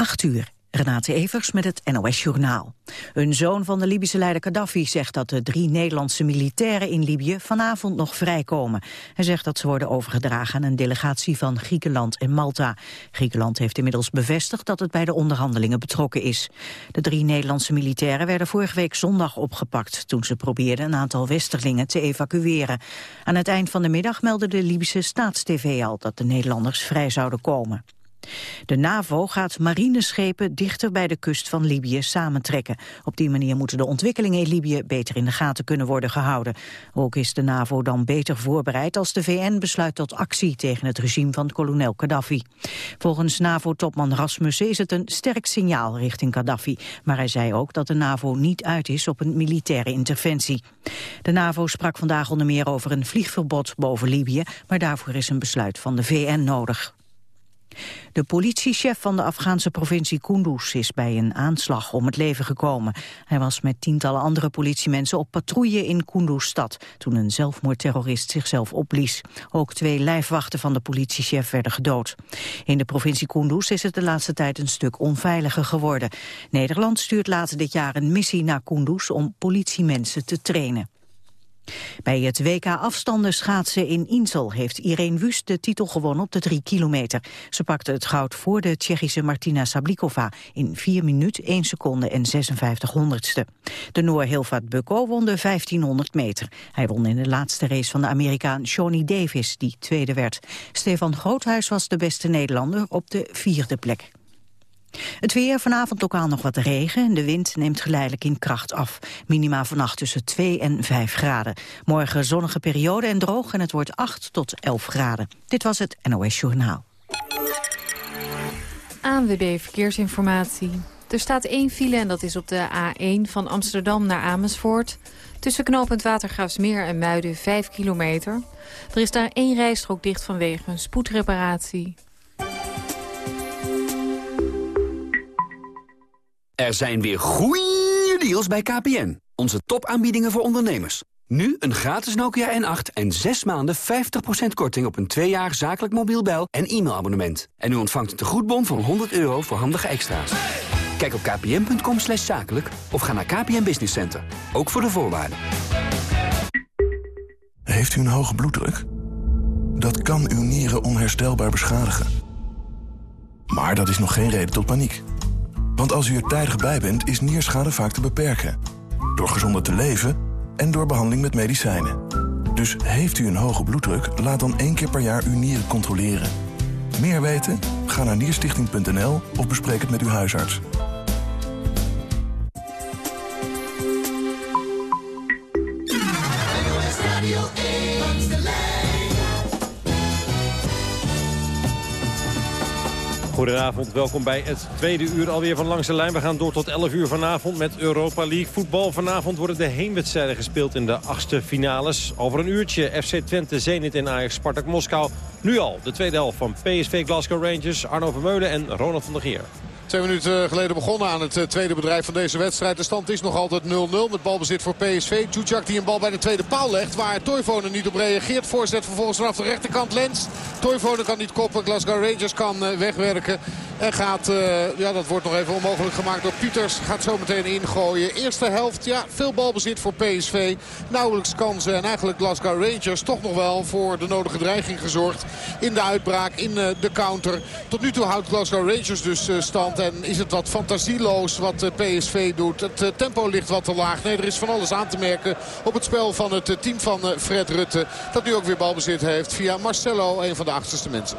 8 uur. Renate Evers met het NOS Journaal. Een zoon van de Libische leider Gaddafi zegt dat de drie Nederlandse militairen in Libië vanavond nog vrijkomen. Hij zegt dat ze worden overgedragen aan een delegatie van Griekenland en Malta. Griekenland heeft inmiddels bevestigd dat het bij de onderhandelingen betrokken is. De drie Nederlandse militairen werden vorige week zondag opgepakt toen ze probeerden een aantal westerlingen te evacueren. Aan het eind van de middag meldde de Libische staatstv al dat de Nederlanders vrij zouden komen. De NAVO gaat marineschepen dichter bij de kust van Libië samentrekken. Op die manier moeten de ontwikkelingen in Libië beter in de gaten kunnen worden gehouden. Ook is de NAVO dan beter voorbereid als de VN besluit tot actie tegen het regime van kolonel Gaddafi. Volgens NAVO-topman Rasmussen is het een sterk signaal richting Gaddafi. Maar hij zei ook dat de NAVO niet uit is op een militaire interventie. De NAVO sprak vandaag onder meer over een vliegverbod boven Libië, maar daarvoor is een besluit van de VN nodig. De politiechef van de Afghaanse provincie Kunduz is bij een aanslag om het leven gekomen. Hij was met tientallen andere politiemensen op patrouille in Kunduz-stad... toen een zelfmoordterrorist zichzelf opblies. Ook twee lijfwachten van de politiechef werden gedood. In de provincie Kunduz is het de laatste tijd een stuk onveiliger geworden. Nederland stuurt later dit jaar een missie naar Kunduz om politiemensen te trainen. Bij het WK afstanden schaatsen in Insel heeft Irene Wust de titel gewonnen op de drie kilometer. Ze pakte het goud voor de Tsjechische Martina Sablikova in 4 minuten 1 seconde en 56 honderdste. De Noor Hilvat Bukko won de 1500 meter. Hij won in de laatste race van de Amerikaan Shawnee Davis, die tweede werd. Stefan Groothuis was de beste Nederlander op de vierde plek. Het weer, vanavond lokaal nog wat regen. De wind neemt geleidelijk in kracht af. Minima vannacht tussen 2 en 5 graden. Morgen zonnige periode en droog en het wordt 8 tot 11 graden. Dit was het NOS Journaal. ANWB Verkeersinformatie. Er staat één file en dat is op de A1 van Amsterdam naar Amersfoort. Tussen knooppunt Watergraafsmeer en Muiden 5 kilometer. Er is daar één rijstrook dicht vanwege een spoedreparatie. Er zijn weer goeie deals bij KPN. Onze topaanbiedingen voor ondernemers. Nu een gratis Nokia N8 en 6 maanden 50% korting op een 2 jaar zakelijk mobiel bel- en e-mailabonnement. En u ontvangt een tegoedbon van 100 euro voor handige extra's. Kijk op kpn.com slash zakelijk of ga naar KPN Business Center. Ook voor de voorwaarden. Heeft u een hoge bloeddruk? Dat kan uw nieren onherstelbaar beschadigen. Maar dat is nog geen reden tot paniek. Want als u er tijdig bij bent, is nierschade vaak te beperken. Door gezonder te leven en door behandeling met medicijnen. Dus heeft u een hoge bloeddruk, laat dan één keer per jaar uw nieren controleren. Meer weten? Ga naar nierstichting.nl of bespreek het met uw huisarts. Goedenavond, welkom bij het tweede uur alweer van Langs de Lijn. We gaan door tot 11 uur vanavond met Europa League voetbal. Vanavond worden de heenwedstrijden gespeeld in de achtste finales. Over een uurtje FC Twente, Zenit en Ajax Spartak Moskou. Nu al de tweede helft van PSV Glasgow Rangers, Arno Vermeulen en Ronald van der Geer. Twee minuten geleden begonnen aan het eh, tweede bedrijf van deze wedstrijd. De stand is nog altijd 0-0 met balbezit voor PSV. Tjutjak die een bal bij de tweede paal legt. Waar Toivonen niet op reageert. Voorzet vervolgens vanaf de rechterkant Lens. Toivonen kan niet koppen. Glasgow Rangers kan eh, wegwerken. En gaat, uh, ja dat wordt nog even onmogelijk gemaakt door Pieters. Gaat zo meteen ingooien. Eerste helft, ja veel balbezit voor PSV. Nauwelijks kansen en eigenlijk Glasgow Rangers toch nog wel voor de nodige dreiging gezorgd. In de uitbraak, in de counter. Tot nu toe houdt Glasgow Rangers dus stand. En is het wat fantasieloos wat eh, PSV doet. Het eh, tempo ligt wat te laag. Nee, er is van alles aan te merken op het spel van het eh, team van Fred Rutte. Dat nu ook weer balbezit heeft via Marcelo, een van de achterste mensen.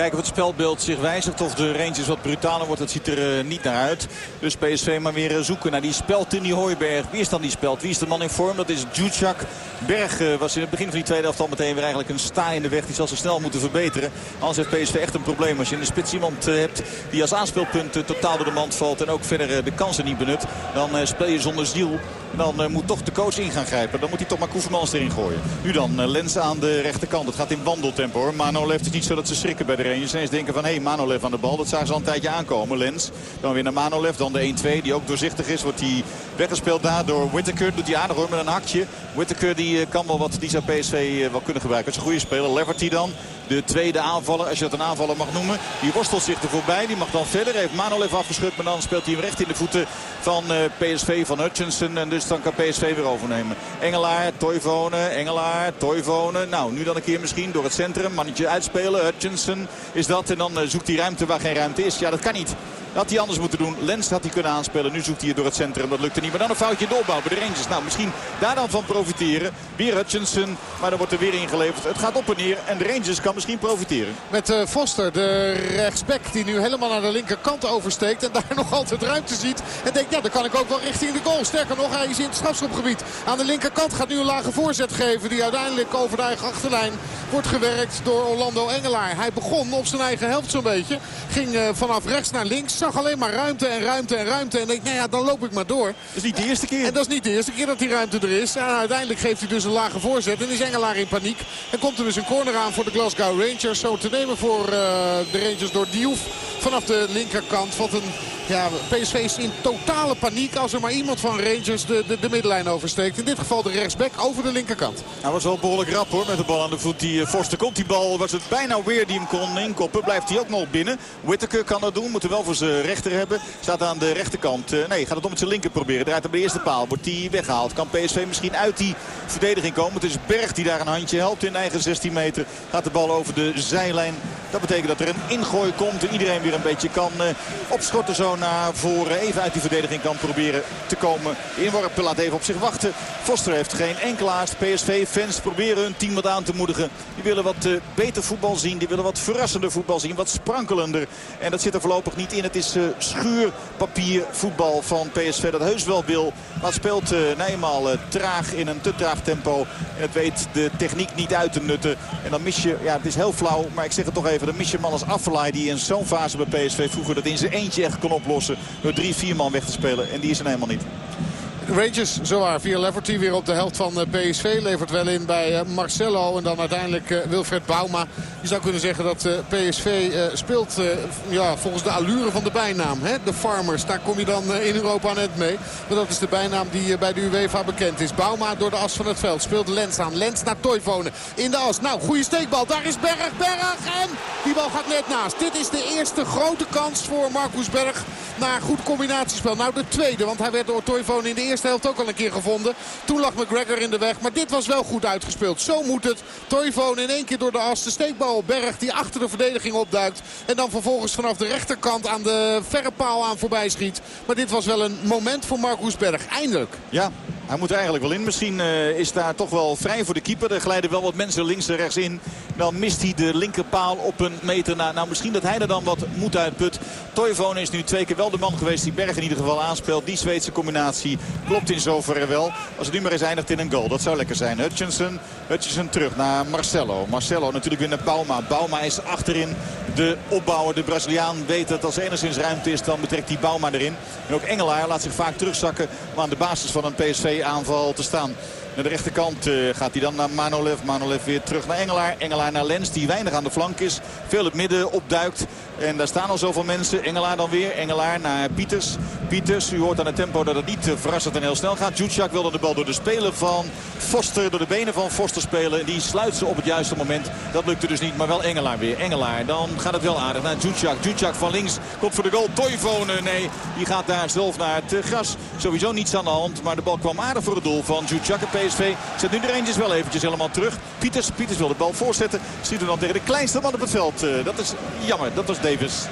Kijken of het spelbeeld zich wijzigt. Of de Rangers wat brutaler wordt. Dat ziet er uh, niet naar uit. Dus PSV maar weer uh, zoeken naar die speld in die Hooiberg. Wie is dan die speld? Wie is de man in vorm? Dat is Djudjak. Berg uh, was in het begin van die tweede helft al meteen weer eigenlijk een sta in de weg. Die zal zich snel moeten verbeteren. Anders heeft PSV echt een probleem. Als je in de spits iemand hebt die als aanspeelpunt totaal door de mand valt. En ook verder de kansen niet benut. Dan speel je zonder ziel. Dan moet toch de coach in gaan grijpen. Dan moet hij toch maar Koevermans erin gooien. Nu dan Lens aan de rechterkant. Het gaat in wandeltempo hoor. Mano heeft het niet zo dat ze schrikken bij de Rangers. Ineens denken van hé hey, Manolev aan de bal. Dat zagen ze al een tijdje aankomen. Lens. Dan weer naar Manolev. Dan de 1-2 die ook doorzichtig is. Wordt hij weggespeeld daar door Whittaker. Doet hij aardig hoor met een hakje. Whittaker die kan wel wat. Die zou PSV wel kunnen gebruiken. Dat is een goede speler. Leverty dan. De tweede aanvaller, als je dat een aanvaller mag noemen. Die worstelt zich er voorbij. Die mag dan verder. Heeft Manolev afgeschud. Maar dan speelt hij hem recht in de voeten van PSV van Hutchinson. En dus dan kan PSV weer overnemen. Engelaar, Toivonen, Engelaar, Toivonen. Nou, nu dan een keer misschien door het centrum. Mannetje uitspelen. Hutchinson is dat. En dan zoekt hij ruimte waar geen ruimte is. Ja, dat kan niet. Dat had hij anders moeten doen. Lens had hij kunnen aanspelen. Nu zoekt hij door het centrum. Dat lukte niet. Maar dan een foutje in de bij de Rangers. Nou, misschien daar dan van profiteren. Weer Hutchinson. Maar dan wordt er weer ingeleverd. Het gaat op en neer. En de Rangers kan misschien profiteren. Met uh, Foster, de rechtsback. Die nu helemaal naar de linkerkant oversteekt. En daar nog altijd ruimte ziet. En denkt, ja, dan kan ik ook wel richting de goal. Sterker nog, hij is in het strafschopgebied. Aan de linkerkant gaat nu een lage voorzet geven. Die uiteindelijk over de eigen achterlijn wordt gewerkt door Orlando Engelaar. Hij begon op zijn eigen helft zo'n beetje. Ging uh, vanaf rechts naar links zag alleen maar ruimte en ruimte en ruimte. En denk, nou ja, dan loop ik maar door. Dat is niet de eerste keer. En dat is niet de eerste keer dat die ruimte er is. En uiteindelijk geeft hij dus een lage voorzet. En is Engelaar in paniek. En komt er dus een corner aan voor de Glasgow Rangers. Zo te nemen voor uh, de Rangers door Diouf. Vanaf de linkerkant. Wat een ja, PSV is in totale paniek als er maar iemand van Rangers de, de, de middenlijn oversteekt. In dit geval de rechtsback over de linkerkant. Hij was wel behoorlijk rap hoor met de bal aan de voet. Die Forster komt die bal. Was het bijna weer die hem kon inkoppen. Blijft hij ook nog binnen. Whittaker kan dat doen. Moet er wel voor zijn rechter hebben. Staat aan de rechterkant. Uh, nee, gaat het om met zijn linker proberen. Draait op de eerste paal. Wordt die weggehaald. Kan PSV misschien uit die verdediging komen. Het is Berg die daar een handje helpt in eigen 16 meter. Gaat de bal over de zijlijn. Dat betekent dat er een ingooi komt. En iedereen weer een beetje kan uh, opschotten zo naar voren. Even uit die verdediging kan proberen te komen. Inworp laat even op zich wachten. Foster heeft geen enkelaars. PSV-fans proberen hun team wat aan te moedigen. Die willen wat uh, beter voetbal zien. Die willen wat verrassender voetbal zien. Wat sprankelender. En dat zit er voorlopig niet in. Het is uh, schuurpapier voetbal van PSV dat heus wel wil. Maar speelt uh, Nijmaal traag in een te traag tempo. En het weet de techniek niet uit te nutten. En dan mis je, ja het is heel flauw. Maar ik zeg het toch even. Dan mis je man als Affelay die in zo'n fase PSV vroeger dat in zijn eentje echt kon oplossen. Door drie, vier man weg te spelen. En die is er helemaal niet. Rangers zowaar via Leverty weer op de helft van PSV. Levert wel in bij Marcelo en dan uiteindelijk Wilfred Bouma. Je zou kunnen zeggen dat PSV speelt ja, volgens de allure van de bijnaam. Hè? De Farmers, daar kom je dan in Europa net mee. Maar dat is de bijnaam die bij de UEFA bekend is. Bouma door de as van het veld. Speelt Lens aan. Lens naar Toivonen. In de as. Nou, goede steekbal. Daar is Berg. Berg. En die bal gaat net naast. Dit is de eerste grote kans voor Marcus Berg. Naar goed combinatiespel. Nou, de tweede. Want hij werd door Toivonen in de eerste helft ook al een keer gevonden. Toen lag McGregor in de weg. Maar dit was wel goed uitgespeeld. Zo moet het. Toivonen in één keer door de as. De steekbal Berg die achter de verdediging opduikt. En dan vervolgens vanaf de rechterkant aan de verre paal aan voorbij schiet. Maar dit was wel een moment voor Marcus Berg. Eindelijk. Ja, hij moet er eigenlijk wel in. Misschien uh, is daar toch wel vrij voor de keeper. Er glijden wel wat mensen links en rechts in. Dan mist hij de linkerpaal op een meter na. Nou, misschien dat hij er dan wat moet uitput. Toivonen is nu twee keer wel de man geweest die Berg in ieder geval aanspeelt. Die Zweedse combinatie klopt in zoverre wel. Als het nu maar eens eindigt in een goal. Dat zou lekker zijn. Hutchinson, Hutchinson terug naar Marcelo. Marcelo natuurlijk weer naar Bauma. Bauma is achterin de opbouwer. De Braziliaan weet dat als er enigszins ruimte is, dan betrekt hij Bauma erin. En ook Engelaar laat zich vaak terugzakken om aan de basis van een PSV-aanval te staan. Naar de rechterkant uh, gaat hij dan naar Manolev. Manolev weer terug naar Engelaar. Engelaar naar Lens die weinig aan de flank is. Veel het midden opduikt. En daar staan al zoveel mensen. Engelaar dan weer. Engelaar naar Pieters. Pieters, u hoort aan het tempo dat het niet uh, verrassend en heel snel gaat. Jutjak wilde de bal door de spelen van Foster. Door de benen van Foster spelen. Die sluit ze op het juiste moment. Dat lukte dus niet. Maar wel Engelaar weer. Engelaar. Dan gaat het wel aardig naar Jutjak. Jutjak van links komt voor de goal. Toivonen. Nee, die gaat daar zelf naar het gras. Sowieso niets aan de hand. Maar de bal kwam aardig voor het doel van Jutjak. PSV zet nu de Rangers wel eventjes helemaal terug. Pieters, Pieters wil de bal voorzetten. Schiet hem dan tegen de kleinste man op het veld. Uh, dat is jammer. Dat was Davis.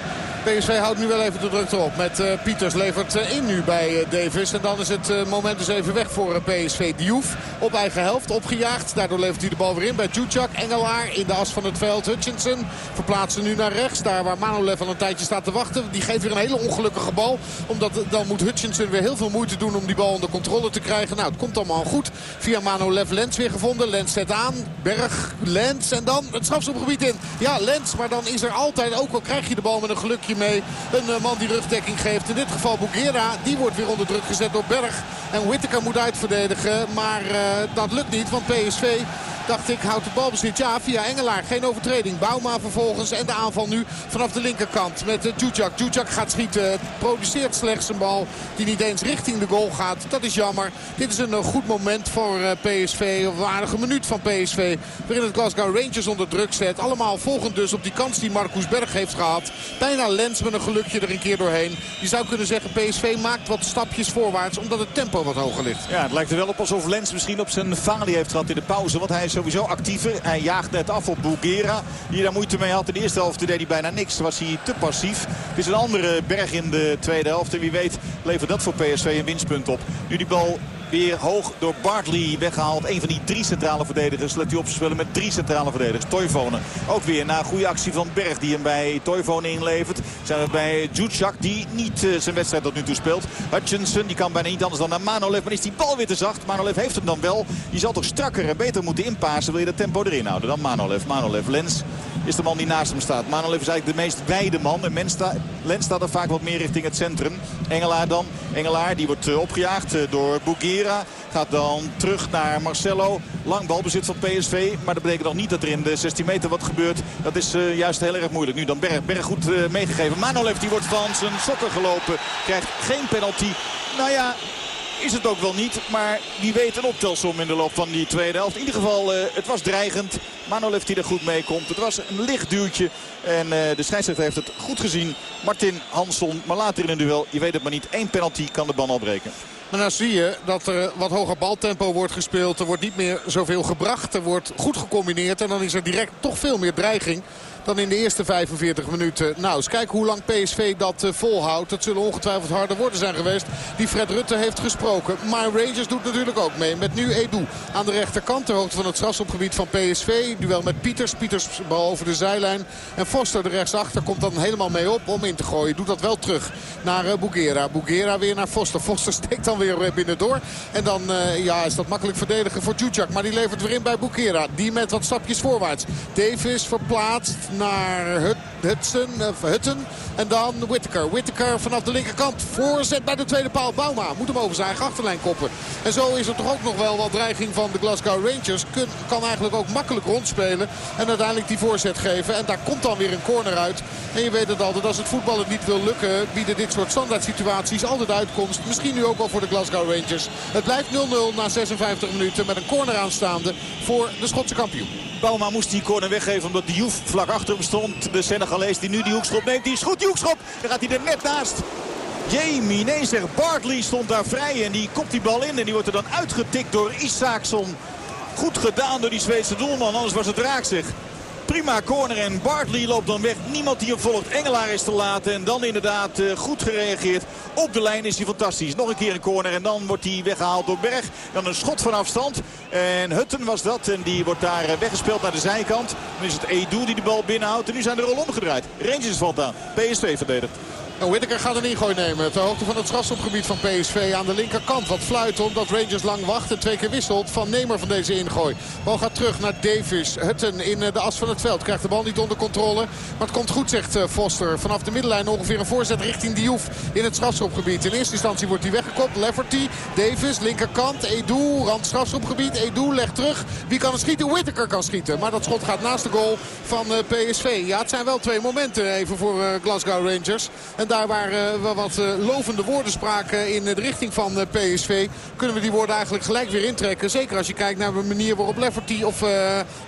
PSV houdt nu wel even de drukte op. Met uh, Pieters levert uh, in nu bij uh, Davis. En dan is het moment dus even weg voor PSV. Diouf op eigen helft opgejaagd. Daardoor levert hij de bal weer in bij Djudjak. Engelaar in de as van het veld. Hutchinson verplaatsen nu naar rechts. Daar waar Manolev al een tijdje staat te wachten. Die geeft weer een hele ongelukkige bal. Omdat dan moet Hutchinson weer heel veel moeite doen om die bal onder controle te krijgen. Nou, het komt allemaal goed. Via Manolev Lens weer gevonden. Lens zet aan. Berg, Lens en dan het strafschopgebied in. Ja, Lens. Maar dan is er altijd, ook al krijg je de bal met een gelukje mee. Een uh, man die rugdekking geeft. In dit geval Bugera. Die wordt weer onder druk gezet door Berg. En Whittaker moet uitverdedigen. Maar uh, dat lukt niet. Want PSV dacht ik, houdt de balbezit. Ja, via Engelaar. Geen overtreding. Bouma vervolgens. En de aanval nu vanaf de linkerkant met uh, Djudjak. Djudjak gaat schieten. Produceert slechts een bal die niet eens richting de goal gaat. Dat is jammer. Dit is een uh, goed moment voor uh, PSV. Een aardige minuut van PSV. Waarin het Glasgow Rangers onder druk zet. Allemaal volgend dus op die kans die Marcus Berg heeft gehad. Bijna Lens met een gelukje er een keer doorheen. Je zou kunnen zeggen PSV maakt wat stapjes voorwaarts. Omdat het tempo wat hoger ligt. Ja, het lijkt er wel op alsof Lens misschien op zijn falie heeft gehad in de pauze. Want hij sowieso actiever. Hij jaagt net af op Bulgera. Die daar moeite mee had. In de eerste helft deed hij bijna niks. Was hij te passief. Het is een andere berg in de tweede helft. En wie weet levert dat voor PSV een winstpunt op. Nu die bal weer hoog door Bartley weggehaald. Een van die drie centrale verdedigers. Let u op, spelen met drie centrale verdedigers. Toivonen ook weer na goede actie van Berg die hem bij Toivonen inlevert. Zijn we bij Djutjak die niet uh, zijn wedstrijd tot nu toe speelt. Hutchinson die kan bijna niet anders dan naar Manolev. Maar is die bal weer te zacht. Manolev heeft hem dan wel. Die zal toch strakker en beter moeten inpassen. Wil je dat tempo erin houden dan Manolev. Manolev, Lens is de man die naast hem staat. Manolev is eigenlijk de meest wijde man. En Mensta, Lens staat er vaak wat meer richting het centrum. Engelaar dan. Engelaar die wordt uh, opgejaagd uh, door Bugera. Gaat dan terug naar Marcelo. Lang balbezit van PSV. Maar dat betekent nog niet dat er in de 16 meter wat gebeurt. Dat is uh, juist heel erg moeilijk. Nu dan Berg. Berg goed meegegeven. Manolev die wordt van zijn sokken gelopen. Krijgt geen penalty. Nou ja, is het ook wel niet. Maar wie weet een optelsom in de loop van die tweede helft. In ieder geval, uh, het was dreigend. Manolev die er goed mee komt. Het was een licht duwtje. En uh, de scheidsrechter heeft het goed gezien. Martin Hansson. Maar later in een duel, je weet het maar niet. Eén penalty kan de ban al breken. Maar nou zie je dat er wat hoger baltempo wordt gespeeld. Er wordt niet meer zoveel gebracht. Er wordt goed gecombineerd. En dan is er direct toch veel meer dreiging dan in de eerste 45 minuten. Nou, eens kijken hoe lang PSV dat uh, volhoudt. Dat zullen ongetwijfeld harde woorden zijn geweest die Fred Rutte heeft gesproken. Maar Rangers doet natuurlijk ook mee. Met nu Edu aan de rechterkant. Ter hoogte van het strafschopgebied van PSV. Duel met Pieters. Pieters bal over de zijlijn. En Foster de rechtsachter komt dan helemaal mee op om in te gooien. Doet dat wel terug naar uh, Bugera. Bugera weer naar Foster. Foster steekt dan weer binnendoor. En dan ja, is dat makkelijk verdedigen voor Djudjak. Maar die levert weer in bij Bugera. Die met wat stapjes voorwaarts. Davis verplaatst naar Hudson, uh, Hutton. En dan Whittaker. Whittaker vanaf de linkerkant. Voorzet bij de tweede paal. Bauma moet hem over zijn achterlijn koppen. En zo is er toch ook nog wel wat dreiging van de Glasgow Rangers. Kun, kan eigenlijk ook makkelijk rondspelen. En uiteindelijk die voorzet geven. En daar komt dan weer een corner uit. En je weet het altijd. Als het voetbal het niet wil lukken. Bieden dit soort standaard situaties altijd uitkomst. Misschien nu ook wel voor de Glasgow Rangers. Het blijft 0-0 na 56 minuten. Met een corner aanstaande voor de Schotse kampioen. Bauma moest die corner weggeven omdat de Joef vlak achter hem stond. De Senegalees die nu die hoekschop neemt. Die is goed, die hoekschop. Dan gaat hij er net naast. Jamie, nee zeg, Bartley stond daar vrij en die kopt die bal in. En die wordt er dan uitgetikt door Isaacson. Goed gedaan door die Zweedse doelman, anders was het raak zich. Prima corner en Bartley loopt dan weg. Niemand die hem volgt. Engelaar is te laten. En dan inderdaad uh, goed gereageerd. Op de lijn is hij fantastisch. Nog een keer een corner en dan wordt hij weggehaald door Berg. Dan een schot van afstand. En Hutten was dat. En die wordt daar uh, weggespeeld naar de zijkant. Dan is het Edu die de bal binnenhoudt. En nu zijn de rol omgedraaid. Rangers valt aan. PSV verdedigt. En Whittaker gaat een ingooi nemen. Ter hoogte van het strafschopgebied van PSV aan de linkerkant. Wat fluit omdat Rangers lang wacht en twee keer wisselt van nemer van deze ingooi. Bal gaat terug naar Davis. Hutton in de as van het veld. Krijgt de bal niet onder controle. Maar het komt goed, zegt Foster. Vanaf de middenlijn ongeveer een voorzet richting Diouf in het strafschopgebied. In eerste instantie wordt hij weggekopt. Lefferty, Davis, linkerkant. Edu, rand strafschopgebied. Edu legt terug. Wie kan er schieten? Whittaker kan schieten. Maar dat schot gaat naast de goal van PSV. Ja, het zijn wel twee momenten even voor Glasgow Rangers. Daar waar we wat lovende woorden spraken in de richting van PSV... kunnen we die woorden eigenlijk gelijk weer intrekken. Zeker als je kijkt naar de manier waarop Lefferty of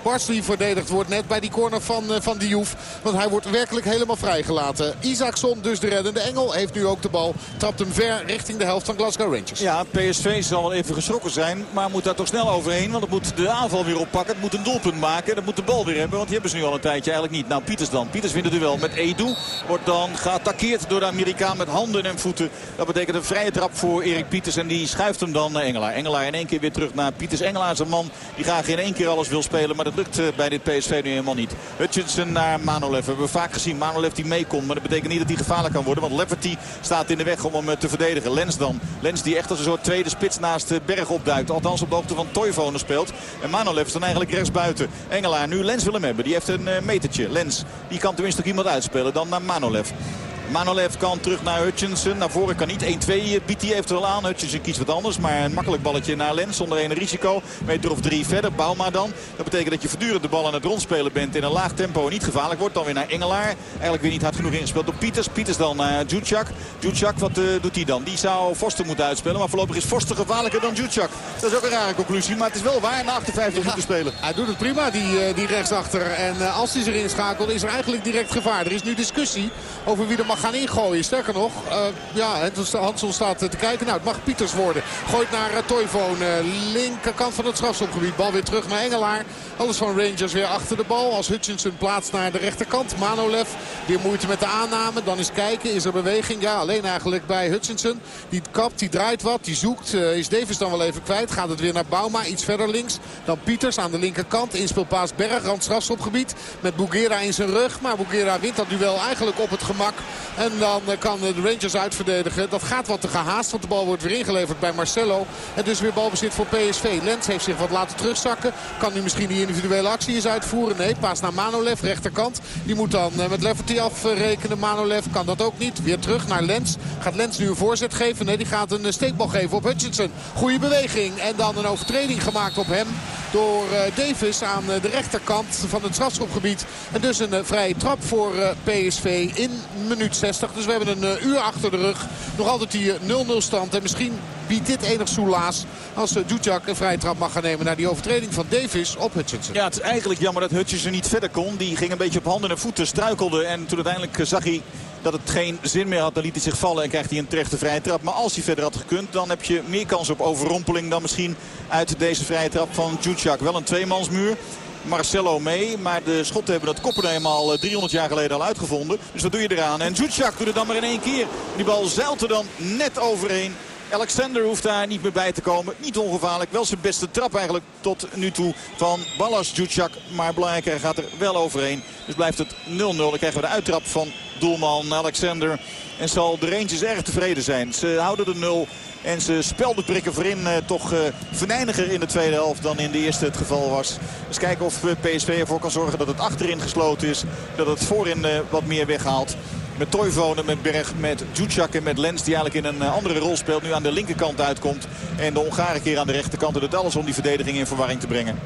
Barsley verdedigd wordt. Net bij die corner van, van Diouf. Want hij wordt werkelijk helemaal vrijgelaten. Isaacson, dus de reddende engel, heeft nu ook de bal. Trapt hem ver richting de helft van Glasgow Rangers. Ja, PSV zal wel even geschrokken zijn. Maar moet daar toch snel overheen. Want het moet de aanval weer oppakken. Het moet een doelpunt maken. Dat moet de bal weer hebben. Want die hebben ze nu al een tijdje eigenlijk niet. Nou, Pieters dan. Pieters wint het duel met Edu. Wordt dan geattaqueerd door de Amerikaan met handen en voeten. Dat betekent een vrije trap voor Erik Pieters. En die schuift hem dan naar Engelaar. Engelaar in één keer weer terug naar Pieters. Engelaar is een man die graag in één keer alles wil spelen. Maar dat lukt bij dit PSV nu helemaal niet. Hutchinson naar Manolev. We hebben vaak gezien Manolev die meekomt. Maar dat betekent niet dat hij gevaarlijk kan worden. Want Lefferty staat in de weg om hem te verdedigen. Lens dan. Lens die echt als een soort tweede spits naast Berg opduikt. Althans op de hoogte van Toivonen speelt. En Manolev is dan eigenlijk rechtsbuiten. Engelaar nu Lens wil hem hebben. Die heeft een metertje. Lens die kan tenminste nog iemand uitspelen. Dan naar Manolev. Manolev kan terug naar Hutchinson. Naar voren kan niet. 1-2 biedt hij eventueel aan. Hutchinson kiest wat anders. Maar een makkelijk balletje naar Lens zonder enig risico. Meter of drie verder. Bouma dan. Dat betekent dat je voortdurend de bal aan het rondspelen bent. In een laag tempo en niet gevaarlijk wordt. Dan weer naar Engelaar. Eigenlijk weer niet hard genoeg ingespeeld door Pieters. Pieters dan naar. Djutjak, wat uh, doet hij dan? Die zou Forster moeten uitspelen. Maar voorlopig is Forster gevaarlijker dan Djutjak. Dat is ook een rare conclusie. Maar het is wel waar na 58 ja, minuten spelen. Hij doet het prima, die, uh, die rechtsachter. En uh, als hij zich inschakelt is er eigenlijk direct gevaar. Er is nu discussie over wie er mag gaan ingooien. Sterker nog, ja, Hansson staat te kijken. Nou, het mag Pieters worden. Gooit naar uh, Toivoon. linkerkant van het strafschopgebied. Bal weer terug naar Engelaar. Alles van Rangers weer achter de bal. Als Hutchinson plaatst naar de rechterkant. Manolev weer moeite met de aanname. Dan is kijken, is er beweging? Ja, alleen eigenlijk bij Hutchinson. Die kapt, die draait wat, die zoekt. Uh, is Davis dan wel even kwijt. Gaat het weer naar Bauma, iets verder links. Dan Pieters aan de linkerkant. Inspeelpaas Berg, randstrafschopgebied. Met Bugera in zijn rug. Maar Bugera wint dat duel eigenlijk op het gemak. En dan uh, kan de Rangers uitverdedigen. Dat gaat wat te gehaast, want de bal wordt weer ingeleverd bij Marcelo. En dus weer balbezit voor PSV. Lens heeft zich wat laten terugzakken. Kan nu misschien die individuele actie eens uitvoeren. Nee, paas naar Manolev, rechterkant. Die moet dan uh, met Leverty afrekenen. Manolev kan dat ook niet. Weer terug naar Lens. Gaat Lens nu een voorzet geven? Nee, die gaat een steekbal geven op Hutchinson. Goede beweging. En dan een overtreding gemaakt op hem door uh, Davis aan uh, de rechterkant van het strafschopgebied. En dus een uh, vrije trap voor PSV in minuut 60. Dus we hebben een uur achter de rug. Nog altijd die 0-0 stand. En misschien biedt dit enig soelaas als Dujak een vrije trap mag gaan nemen naar die overtreding van Davis op Hutchinson. Ja, het is eigenlijk jammer dat Hutchinson niet verder kon. Die ging een beetje op handen en voeten, struikelde. En toen uiteindelijk zag hij dat het geen zin meer had. Dan liet hij zich vallen en krijgt hij een terechte vrije trap. Maar als hij verder had gekund, dan heb je meer kans op overrompeling dan misschien uit deze vrije trap van Djutjak. Wel een tweemansmuur. Marcelo mee. Maar de schotten hebben dat koppen eenmaal 300 jaar geleden al uitgevonden. Dus wat doe je eraan? En Djutjak doet het dan maar in één keer. Die bal zeilt er dan net overheen. Alexander hoeft daar niet meer bij te komen. Niet ongevaarlijk. Wel zijn beste trap eigenlijk tot nu toe van Ballas Djutjak. Maar belangrijker gaat er wel overheen. Dus blijft het 0-0. Dan krijgen we de uittrap van doelman Alexander. En zal de Rangers erg tevreden zijn. Ze houden de 0. En ze spelden prikken voorin uh, toch uh, venijniger in de tweede helft dan in de eerste het geval was. Dus kijken of uh, PSV ervoor kan zorgen dat het achterin gesloten is. Dat het voorin wat meer weghaalt. Met Toivonen, met Berg, met Djutjak en met Lens die eigenlijk in een andere rol speelt. Nu aan de linkerkant uitkomt. En de Hongaren keer aan de rechterkant. En het alles om die verdediging in verwarring te brengen.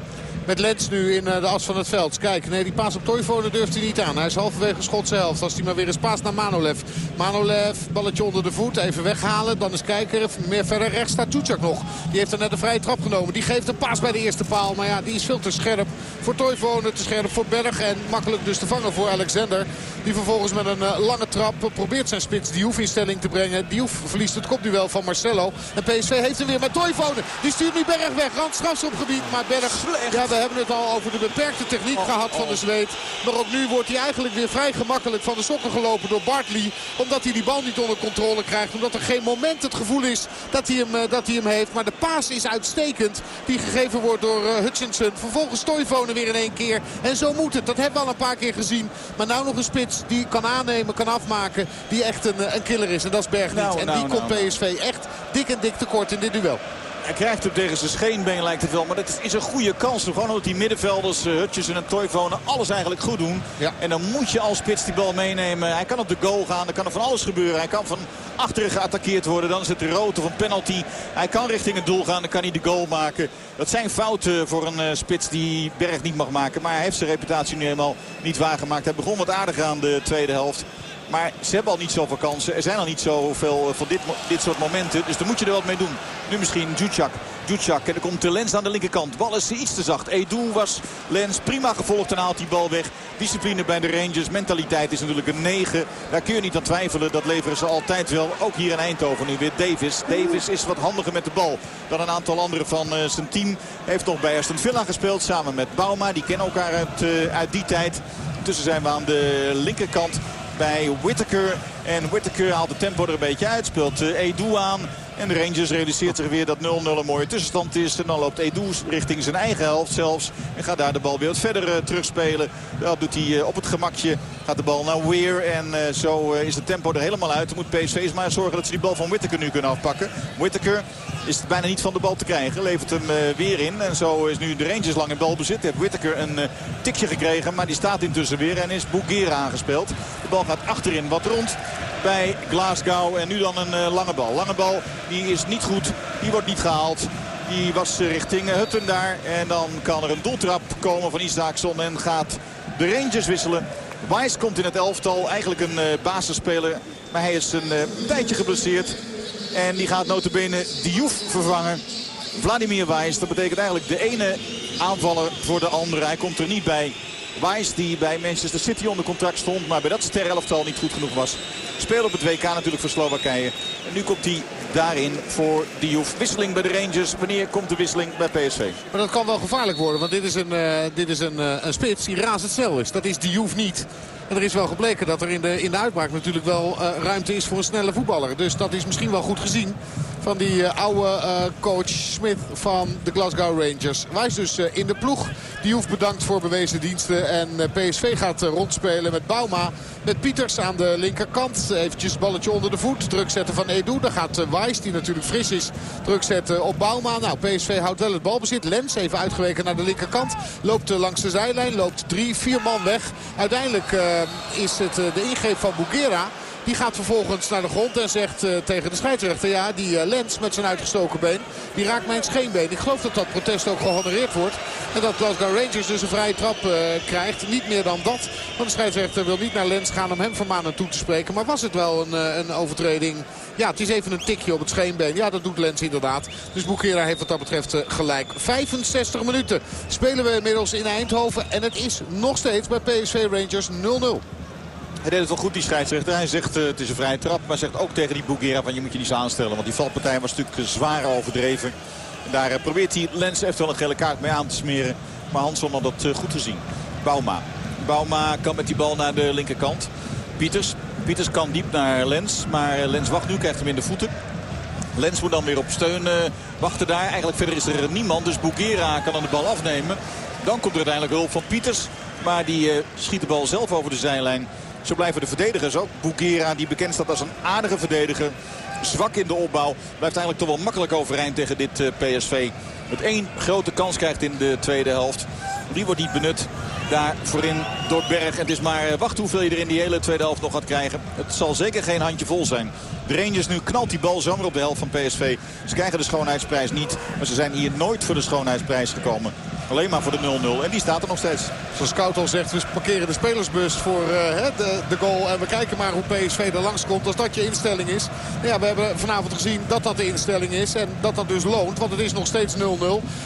Met Lens nu in eh, de as van het veld. Kijk, nee, die paas op Toivonen durft hij niet aan. Hij is halverwege Schotse helft. Als hij maar weer eens paast naar Manolev. Manolev, balletje onder de voet. Even weghalen. Dan is kijken. Meer verder rechts staat Tuchak nog. Die heeft er net een vrije trap genomen. Die geeft een paas bij de eerste paal. Maar ja, die is veel te scherp voor Toivonen. Te scherp voor Berg. En makkelijk dus te vangen voor Alexander. Die vervolgens met een uh, lange trap probeert zijn spits Diouf in stelling te brengen. Diouf verliest het kopduel van Marcelo. En PSV heeft hem weer met Toivonen. Die stuurt nu Berg weg. Rand gebied. Maar Berg... Ja, we hebben het al over de beperkte techniek oh, gehad van de oh. zweet. Maar ook nu wordt hij eigenlijk weer vrij gemakkelijk van de sokken gelopen door Bartley. Omdat hij die bal niet onder controle krijgt. Omdat er geen moment het gevoel is dat hij hem, eh, dat hij hem heeft. Maar de paas is uitstekend. Die gegeven wordt door uh, Hutchinson. Vervolgens Toivonen weer in één keer. En zo moet het. Dat hebben we al een paar keer gezien. Maar nou nog een spits die kan aannemen, kan afmaken. Die echt een, eh, een killer is. En dat is Berg niet. Nou, en die nou, komt nou, PSV echt dik en dik tekort in dit duel. Hij krijgt hem tegen zijn scheenbeen lijkt het wel. Maar dat is een goede kans. Gewoon omdat die middenvelders, uh, Hutjes en Toivonen alles eigenlijk goed doen. Ja. En dan moet je als spits die bal meenemen. Hij kan op de goal gaan. Dan kan er van alles gebeuren. Hij kan van achteren geattackeerd worden. Dan is het rood of een penalty. Hij kan richting het doel gaan. Dan kan hij de goal maken. Dat zijn fouten voor een uh, spits die Berg niet mag maken. Maar hij heeft zijn reputatie nu helemaal niet waargemaakt. Hij begon wat aardig aan de tweede helft. Maar ze hebben al niet zoveel kansen. Er zijn al niet zoveel van dit, dit soort momenten. Dus daar moet je er wat mee doen. Nu misschien Djutjak. Djutjak. En dan komt de Lens aan de linkerkant. Bal is iets te zacht. Edu was Lens prima gevolgd en haalt die bal weg. Discipline bij de Rangers. Mentaliteit is natuurlijk een 9. Daar kun je niet aan twijfelen. Dat leveren ze altijd wel. Ook hier in Eindhoven nu weer Davis. Davis is wat handiger met de bal dan een aantal anderen van uh, zijn team. Heeft nog bij Aston Villa gespeeld samen met Bauma. Die kennen elkaar uit, uh, uit die tijd. Intussen zijn we aan de linkerkant bij Whittaker. En Whittaker haalt de tempo er een beetje uit. Speelt uh, Edu aan. En de Rangers realiseert zich weer dat 0-0 een mooie tussenstand is. En dan loopt Edu richting zijn eigen helft zelfs. En gaat daar de bal weer wat verder uh, terugspelen. Dat doet hij uh, op het gemakje. Gaat de bal naar Weer. En uh, zo is de tempo er helemaal uit. Dan moet PSV's maar zorgen dat ze die bal van Whittaker nu kunnen afpakken. Whittaker is bijna niet van de bal te krijgen. Levert hem weer in. En zo is nu de Rangers lang in balbezit. Heeft Whittaker een tikje gekregen. Maar die staat intussen weer. En is Boegera aangespeeld. De bal gaat achterin wat rond. Bij Glasgow. En nu dan een lange bal. Lange bal die is niet goed. Die wordt niet gehaald. Die was richting Hutten daar. En dan kan er een doeltrap komen van Isaacson. En gaat de Rangers wisselen. Weiss komt in het elftal. Eigenlijk een basisspeler. Maar hij is een tijdje geblesseerd. En die gaat notabene Diouf vervangen. Vladimir Wijs, dat betekent eigenlijk de ene aanvaller voor de andere. Hij komt er niet bij. Wijs die bij Manchester City onder contract stond. Maar bij dat sterrelftal niet goed genoeg was. Speelde op het WK natuurlijk voor Slowakije. En nu komt hij daarin voor Diouf. Wisseling bij de Rangers. Wanneer komt de wisseling bij PSV? Maar dat kan wel gevaarlijk worden. Want dit is een, uh, dit is een, uh, een spits die razendsnel is. Dat is Diouf niet. En er is wel gebleken dat er in de, in de uitbraak natuurlijk wel uh, ruimte is voor een snelle voetballer. Dus dat is misschien wel goed gezien van die uh, oude uh, coach Smith van de Glasgow Rangers. Wijs dus uh, in de ploeg. Die hoeft bedankt voor bewezen diensten. En PSV gaat rondspelen met Bauma. Met Pieters aan de linkerkant. Eventjes balletje onder de voet. Druk zetten van Edu. Dan gaat Wijs, die natuurlijk fris is, druk zetten op Bauma. Nou, PSV houdt wel het balbezit. Lens even uitgeweken naar de linkerkant. Loopt langs de zijlijn. Loopt drie, vier man weg. Uiteindelijk is het de ingreep van Bugera. Die gaat vervolgens naar de grond en zegt uh, tegen de scheidsrechter... ja, die uh, Lens met zijn uitgestoken been, die raakt mijn scheenbeen. Ik geloof dat dat protest ook gehonoreerd wordt. En dat Glasgow Rangers dus een vrije trap uh, krijgt. Niet meer dan dat. Want de scheidsrechter wil niet naar Lens gaan om hem vermanen toe te spreken. Maar was het wel een, een overtreding... Ja, het is even een tikje op het scheenbeen. Ja, dat doet Lens inderdaad. Dus Boekera heeft wat dat betreft gelijk. 65 minuten spelen we inmiddels in Eindhoven. En het is nog steeds bij PSV Rangers 0-0. Hij deed het wel goed, die scheidsrechter. Hij zegt uh, het is een vrije trap. Maar zegt ook tegen die Bugera van je moet je niet aanstellen. Want die valpartij was natuurlijk zwaar overdreven. En daar uh, probeert hij Lens wel een gele kaart mee aan te smeren. Maar Hansson had dat uh, goed gezien. Bauma. Bauma kan met die bal naar de linkerkant. Pieters. Pieters kan diep naar Lens. Maar Lens wacht nu, krijgt hem in de voeten. Lens moet dan weer op steun wachten daar. Eigenlijk verder is er niemand. Dus Bugera kan dan de bal afnemen. Dan komt er uiteindelijk hulp van Pieters. Maar die schiet de bal zelf over de zijlijn. Zo blijven de verdedigers ook. Bugera die bekend staat als een aardige verdediger. Zwak in de opbouw. Blijft eigenlijk toch wel makkelijk overeind tegen dit uh, PSV. Met één grote kans krijgt in de tweede helft. Die wordt niet benut. Daar voorin door Berg. Het is maar eh, wacht hoeveel je er in die hele tweede helft nog gaat krijgen. Het zal zeker geen handje vol zijn. Rangers nu knalt die bal zomaar op de helft van PSV. Ze krijgen de schoonheidsprijs niet. Maar ze zijn hier nooit voor de schoonheidsprijs gekomen. Alleen maar voor de 0-0. En die staat er nog steeds. Zoals Scout al zegt, we parkeren de spelersbus voor uh, de, de, goal. En we kijken maar hoe PSV er langs komt als dat je instelling is. Ja, we hebben vanavond gezien dat dat de instelling is. En dat dat dus loont, want het is nog steeds 0-0.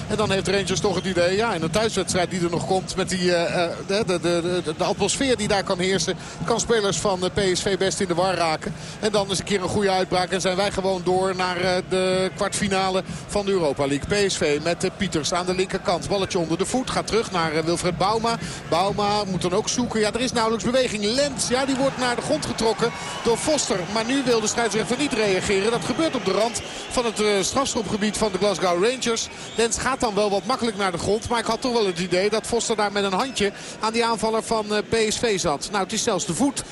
En dan heeft Rangers toch het idee, ja, in een thuiswedstrijd die er nog komt... met die, uh, de, de, de, de, atmosfeer die daar kan heersen... kan spelers van PSV best in de war raken. En dan is een keer een goede uitbraak. En zijn wij gewoon door naar de kwartfinale van de Europa League. PSV met Pieters aan de linkerkant. Balletje onder de voet. Gaat terug naar eh, Wilfred Bauma. Bauma moet dan ook zoeken. Ja, er is nauwelijks beweging. Lens, ja, die wordt naar de grond getrokken door Foster. Maar nu wil de scheidsrechter niet reageren. Dat gebeurt op de rand van het strafschopgebied van de Glasgow Rangers. Lens gaat dan wel wat makkelijk naar de grond. Maar ik had toch wel het idee dat Foster daar met een handje aan die aanvaller van eh, PSV zat. Nou, het is zelfs de voet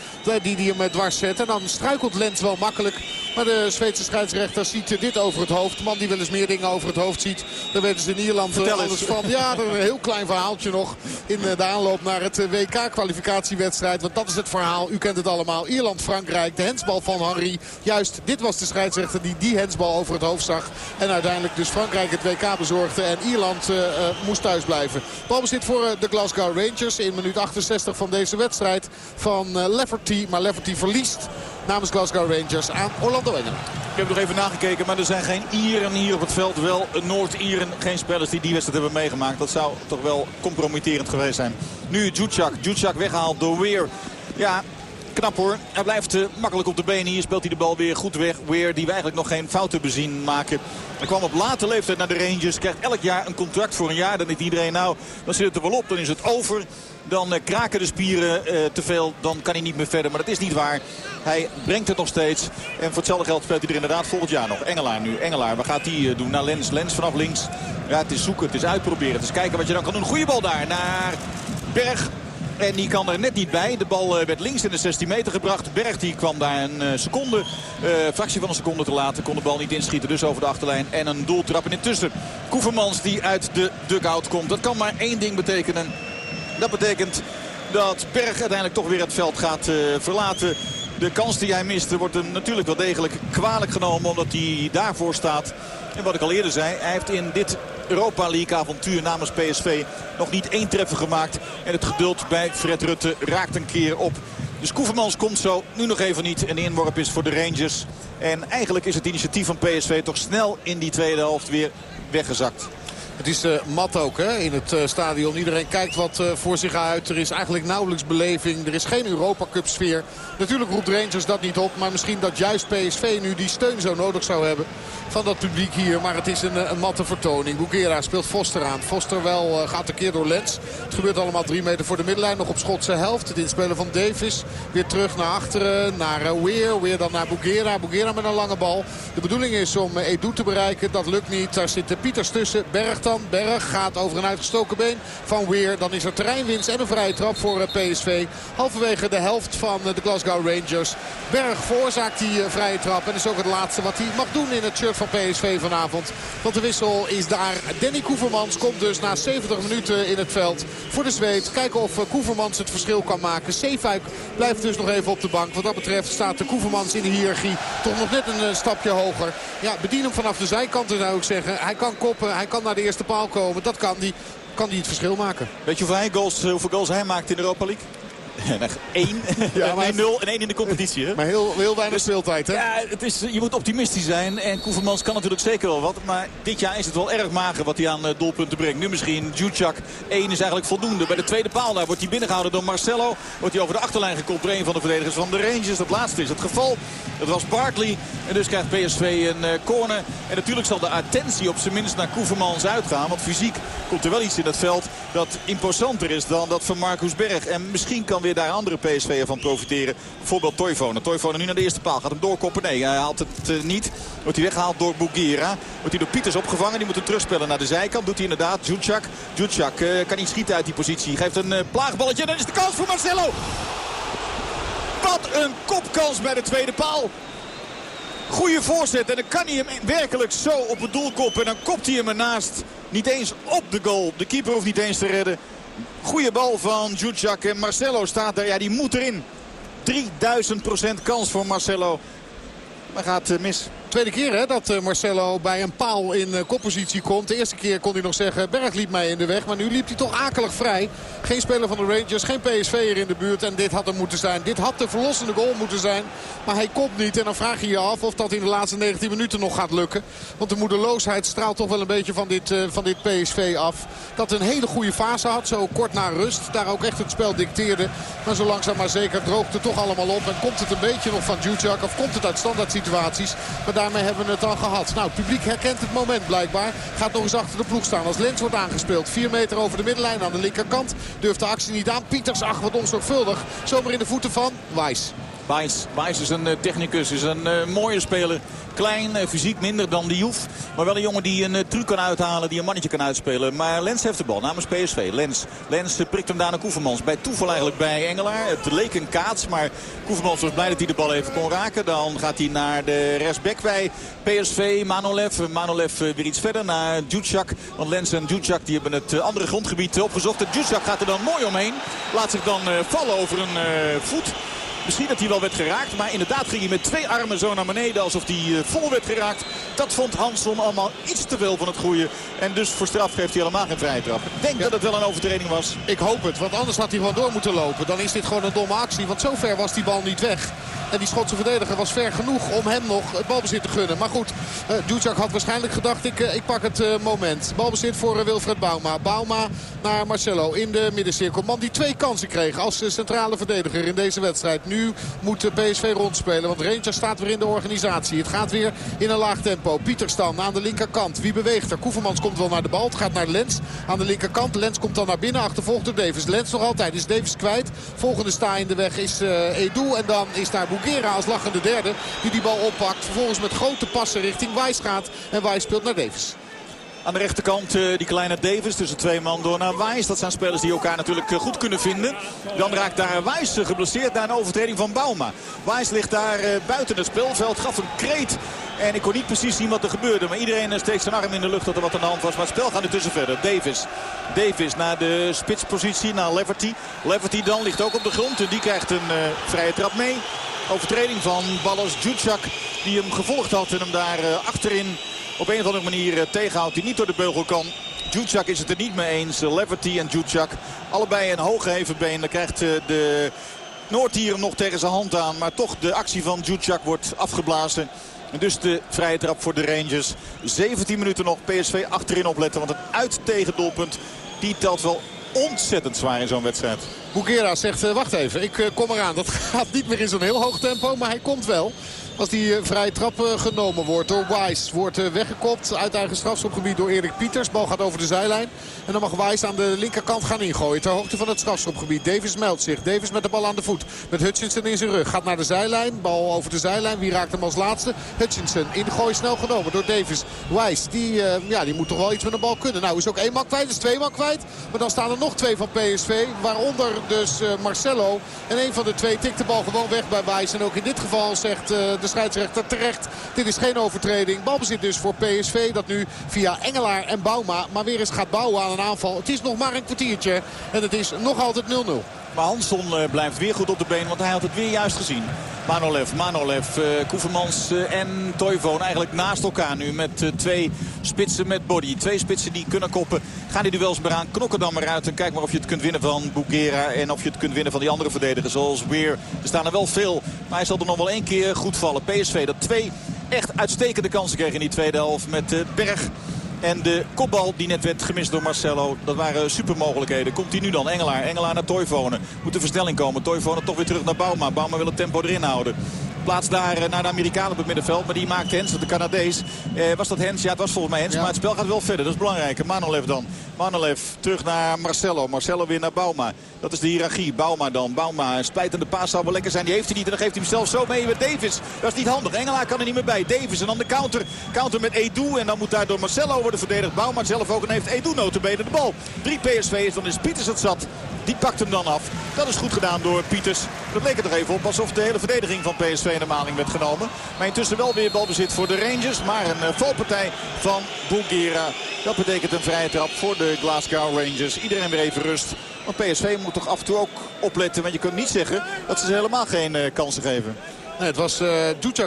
die, die hem dwars zet. En dan struikelt Lens wel makkelijk. Maar de Zweedse scheidsrechter ziet dit over het hoofd. De man die wel eens meer dingen over het hoofd ziet. Daar weten ze in Ierland Vertel alles van. Ja, een heel klein verhaaltje nog in eh, de aanloop naar het eh, WK-kwalificatiewedstrijd. Want dat is het verhaal. U kent het allemaal. Ierland-Frankrijk. De hensbal van Henry. Juist, dit was de scheidsrechter die die hensbal over het hoofd zag. En uiteindelijk dus Frankrijk het WK bezorgde. En Ierland uh, moest thuis blijven. Balbezit voor de Glasgow Rangers in minuut 68 van deze wedstrijd van Lefferty. Maar Lefferty verliest namens Glasgow Rangers aan Orlando Engeland. Ik heb nog even nagekeken, maar er zijn geen Ieren hier op het veld. Wel Noord-Ieren, geen spelers die die wedstrijd hebben meegemaakt. Dat zou toch wel compromitterend geweest zijn. Nu Djutjak, Djutjak weggehaald door Weer. Ja, knap hoor. Hij blijft uh, makkelijk op de benen. Hier speelt hij de bal weer goed weg. Weer die we eigenlijk nog geen fouten bezien maken. Hij kwam op late leeftijd naar de Rangers. Krijgt elk jaar een contract voor een jaar. Dan denkt iedereen nou, dan zit het er wel op. Dan is het over. Dan uh, kraken de spieren uh, te veel. Dan kan hij niet meer verder. Maar dat is niet waar. Hij brengt het nog steeds. En voor hetzelfde geld speelt hij er inderdaad volgend jaar nog. Engelaar nu. Engelaar, wat gaat hij doen? Naar Lens. Lens vanaf links. Ja, het is zoeken. Het is uitproberen. Het is kijken wat je dan kan doen. Goede bal daar naar Berg. En die kan er net niet bij. De bal eh, werd links in de 16 meter gebracht. Berg die kwam daar een eh, seconde, uh, fractie van een seconde te laten. Kon de bal niet inschieten, dus over de achterlijn. En een doeltrap. En intussen Koevermans die uit de dugout komt. Dat kan maar één ding betekenen. Dat betekent dat Berg uiteindelijk toch weer het veld gaat verlaten. De kans die hij miste wordt hem natuurlijk wel degelijk kwalijk genomen. Omdat hij daarvoor staat. En wat ik al eerder zei, hij heeft in dit Europa League avontuur namens PSV nog niet één treffer gemaakt. En het geduld bij Fred Rutte raakt een keer op. Dus Koevermans komt zo, nu nog even niet. En de inworp is voor de Rangers. En eigenlijk is het initiatief van PSV toch snel in die tweede helft weer weggezakt. Het is uh, mat ook hè, in het uh, stadion. Iedereen kijkt wat uh, voor zich uit. Er is eigenlijk nauwelijks beleving. Er is geen Europa Cup sfeer. Natuurlijk roept Rangers dat niet op. Maar misschien dat juist PSV nu die steun zo nodig zou hebben van dat publiek hier. Maar het is een, matte vertoning. Bugera speelt Foster aan. Foster wel gaat een keer door Lens. Het gebeurt allemaal drie meter voor de middenlijn. Nog op Schotse helft. Het inspelen van Davis. Weer terug naar achteren. Naar Weer. Weer dan naar Bugera. Bugera met een lange bal. De bedoeling is om Edu te bereiken. Dat lukt niet. Daar zit Pieters tussen. Berg dan. Berg gaat over een uitgestoken been van Weer. Dan is er terreinwinst en een vrije trap voor PSV. Halverwege de helft van de Glasgow Rangers. Berg veroorzaakt die vrije trap. En is ook het laatste wat hij mag doen in het shirt van PSV vanavond. Want de wissel is daar. Danny Koevermans komt dus na 70 minuten in het veld voor de Zweed. Kijken of Koevermans het verschil kan maken. Zeefuik blijft dus nog even op de bank. Wat dat betreft staat de Koevermans in de hiërarchie toch nog net een stapje hoger. Ja, bedien hem vanaf de zijkant zou ik zeggen. Hij kan koppen, hij kan naar de eerste paal komen. Dat kan hij. Kan hij het verschil maken. Weet je hoeveel, hij goals, hoeveel goals hij maakt in de Europa League? Eén. Ja, maar 0 en één in de competitie. Hè? Maar heel, heel weinig dus, speeltijd. Hè? Ja, het is, je moet optimistisch zijn. En Koevermans kan natuurlijk zeker wel wat. Maar dit jaar is het wel erg mager wat hij aan doelpunten brengt. Nu misschien Djutjak. 1 is eigenlijk voldoende. Bij de tweede paal daar wordt hij binnengehouden door Marcelo. Wordt hij over de achterlijn gekopt door een van de verdedigers van de Rangers. Dat laatste is het geval. Dat was Barkley. En dus krijgt PSV een corner. En natuurlijk zal de attentie op zijn minst naar Koevermans uitgaan. Want fysiek komt er wel iets in het veld dat imposanter is dan dat van Marcus Berg. En misschien kan weer daar andere PSV'er van profiteren. Bijvoorbeeld Toivonen. Toivonen nu naar de eerste paal. Gaat hem doorkoppen? Nee, hij haalt het uh, niet. Wordt hij weggehaald door Bugera. Wordt hij door Pieters opgevangen. Die moet hem terugspelen naar de zijkant. Doet hij inderdaad. Djutjak uh, kan niet schieten uit die positie. Geeft een uh, plaagballetje. En dan is de kans voor Marcelo. Wat een kopkans bij de tweede paal. Goede voorzet. En dan kan hij hem werkelijk zo op het doel koppen. En dan kopt hij hem ernaast. Niet eens op de goal. De keeper hoeft niet eens te redden. Goede bal van Djudjak. En Marcelo staat daar. Ja, die moet erin. 3000% kans voor Marcelo. Maar gaat mis. Tweede keer hè, dat Marcelo bij een paal in koppositie komt. De eerste keer kon hij nog zeggen, Berg liep mij in de weg. Maar nu liep hij toch akelig vrij. Geen speler van de Rangers, geen PSV'er in de buurt. En dit had er moeten zijn. Dit had de verlossende goal moeten zijn. Maar hij komt niet. En dan vraag je je af of dat in de laatste 19 minuten nog gaat lukken. Want de moedeloosheid straalt toch wel een beetje van dit, uh, van dit PSV af. Dat een hele goede fase had, zo kort na rust. Daar ook echt het spel dicteerde. Maar zo langzaam maar zeker droogt het toch allemaal op. En komt het een beetje nog van Djudjak of komt het uit standaard situaties. Maar daarmee hebben we het al gehad. Nou, het publiek herkent het moment blijkbaar. Gaat nog eens achter de ploeg staan als Lens wordt aangespeeld. 4 meter over de middenlijn aan de linkerkant. Durft de actie niet aan. Pieters, ach wat onzorgvuldig. Zomaar in de voeten van Wijs. Wijs is een technicus, is een uh, mooie speler. Klein, uh, fysiek minder dan de Joef. Maar wel een jongen die een truc kan uithalen, die een mannetje kan uitspelen. Maar Lens heeft de bal namens PSV. Lens, Lens prikt hem daar naar Koevermans. Bij toeval eigenlijk bij Engelaar. Het leek een kaats, maar Koevermans was blij dat hij de bal even kon raken. Dan gaat hij naar de rechtsback bij PSV, Manolev. Manolev weer iets verder naar Djutjak. Want Lens en Djutjak die hebben het andere grondgebied opgezocht. En Djutjak gaat er dan mooi omheen. Laat zich dan vallen over een voet. Misschien dat hij wel werd geraakt. Maar inderdaad ging hij met twee armen zo naar beneden. Alsof hij uh, vol werd geraakt. Dat vond Hansson allemaal iets te veel van het goede. En dus voor straf geeft hij helemaal geen vrije trap. Ik denk ja. dat het wel een overtreding was. Ik hoop het. Want anders had hij gewoon door moeten lopen. Dan is dit gewoon een domme actie. Want zo ver was die bal niet weg. En die Schotse verdediger was ver genoeg om hem nog het balbezit te gunnen. Maar goed, uh, Dujak had waarschijnlijk gedacht, ik, uh, ik pak het uh, moment. Balbezit voor Wilfred Bauma. Bauma naar Marcelo in de middencirkel. Man die twee kansen kreeg als centrale verdediger in deze wedstrijd. Nu moet PSV rondspelen, want Rangers staat weer in de organisatie. Het gaat weer in een laag tempo. Pieterstan aan de linkerkant. Wie beweegt er? Koevermans komt wel naar de bal. Het gaat naar Lens aan de linkerkant. Lens komt dan naar binnen, achtervolgd door Davis. Lens nog altijd. Is Davis kwijt. Volgende sta in de weg is Edu. En dan is daar Bougera als lachende derde die die bal oppakt. Vervolgens met grote passen richting Wijs gaat. En Wijs speelt naar Davis. Aan de rechterkant uh, die kleine Davis tussen twee man door naar Wijs. Dat zijn spelers die elkaar natuurlijk uh, goed kunnen vinden. Dan raakt daar Wijs geblesseerd na een overtreding van Bauma. Wijs ligt daar buiten het speelveld. Gaf een kreet. En ik kon niet precies zien wat er gebeurde. Maar iedereen steekt zijn arm in de lucht dat er wat aan de hand was. Maar het spel gaat ertussen verder. Davis. Davis naar de spitspositie. Naar Leverty. Leverty dan ligt ook op de grond. En die krijgt een vrije trap mee. Overtreding van Ballas Djutjak die hem gevolgd had en hem daar achterin op een of andere manier tegenhoudt. Die niet door de beugel kan. Djutjak is het er niet mee eens. Leverty en Djutjak allebei een hoge been. Dan krijgt de Noordier hem nog tegen zijn hand aan. Maar toch de actie van Djutjak wordt afgeblazen. En dus de vrije trap voor de Rangers. 17 minuten nog PSV achterin opletten. Want een uit-tegendoelpunt die telt wel ontzettend zwaar in zo'n wedstrijd. Bugera zegt, uh, wacht even, ik uh, kom eraan. Dat gaat niet meer in zo'n heel hoog tempo, maar hij komt wel. Als die eh, vrije trap eh, genomen wordt door Wise. Wordt eh, weggekopt uit eigen strafschopgebied door Erik Pieters. Bal gaat over de zijlijn. En dan mag Wise aan de linkerkant gaan ingooien. Ter hoogte van het strafschopgebied. Davis meldt zich. Davis met de bal aan de voet. Met Hutchinson in zijn rug. Gaat naar de zijlijn. Bal over de zijlijn. Wie raakt hem als laatste? Hutchinson. Ingooi snel genomen door Davis. Wise. Die, ja, die moet toch wel iets met een bal kunnen. Nou is ook één man kwijt. Is twee man kwijt. Maar dan staan er nog twee van PSV. Waaronder dus Marcelo. En een van de twee tikt de bal gewoon weg bij Wise. En ook in dit geval zegt de de scheidsrechter terecht. Dit is geen overtreding. Balbezit dus voor PSV. Dat nu via Engelaar en Bouma maar weer eens gaat bouwen aan een aanval. Het is nog maar een kwartiertje. En het is nog altijd 0-0. Maar Hansson eh, blijft weer goed op de been, want hij had het weer juist gezien. Manolev, Manolev, uh, Koevermans uh, en Toivoon eigenlijk naast elkaar nu. Met twee spitsen met body. Twee spitsen die kunnen koppen. Gaan die duels maar aan. Knokken dan maar uit. En kijk maar of je het kunt winnen van Bugera. En of je het kunt winnen van die andere verdedigers. Zoals Weer. Er staan er wel veel. Maar hij zal er nog wel één keer goed vallen. PSV dat twee echt uitstekende kansen kreeg in die tweede helft. Met Berg en de kopbal die net werd gemist door Marcelo. Dat waren supermogelijkheden. Komt hij nu dan? Engelaar. Engelaar naar Toivonen. Moet de versnelling komen. Toivonen toch weer terug naar Bauma. Bauma wil het tempo erin houden plaats daar eh, naar de Amerikanen op het middenveld. Maar die maakt Hens, de Canadees. Eh, was dat Hens? Ja, het was volgens mij Hens. Maar het spel gaat wel verder. Dat is belangrijk. Manolev dan. Manolev terug naar Marcelo. Marcelo weer naar Bauma. Dat is de hiërarchie. Bauma dan. Bauma. Een splijtende paas zou wel lekker zijn. Die heeft hij niet. En dan geeft hij hem zelf zo mee met Davis. Dat is niet handig. Engelaar kan er niet meer bij. Davis en dan de counter. Counter met Edu. En dan moet daar door Marcelo worden verdedigd. Bauma zelf ook. En heeft Edu notabene de bal. Drie PSV's. Dan is Pieters het zat. Die pakt hem dan af. Dat is goed gedaan door Pieters. Dat leek er nog even op alsof de hele verdediging van PSV in de maling werd genomen. Maar intussen wel weer balbezit voor de Rangers. Maar een uh, valpartij van Bulgera. Dat betekent een vrije trap voor de Glasgow Rangers. Iedereen weer even rust. Want PSV moet toch af en toe ook opletten. Want je kunt niet zeggen dat ze helemaal geen uh, kansen geven. Het was uh,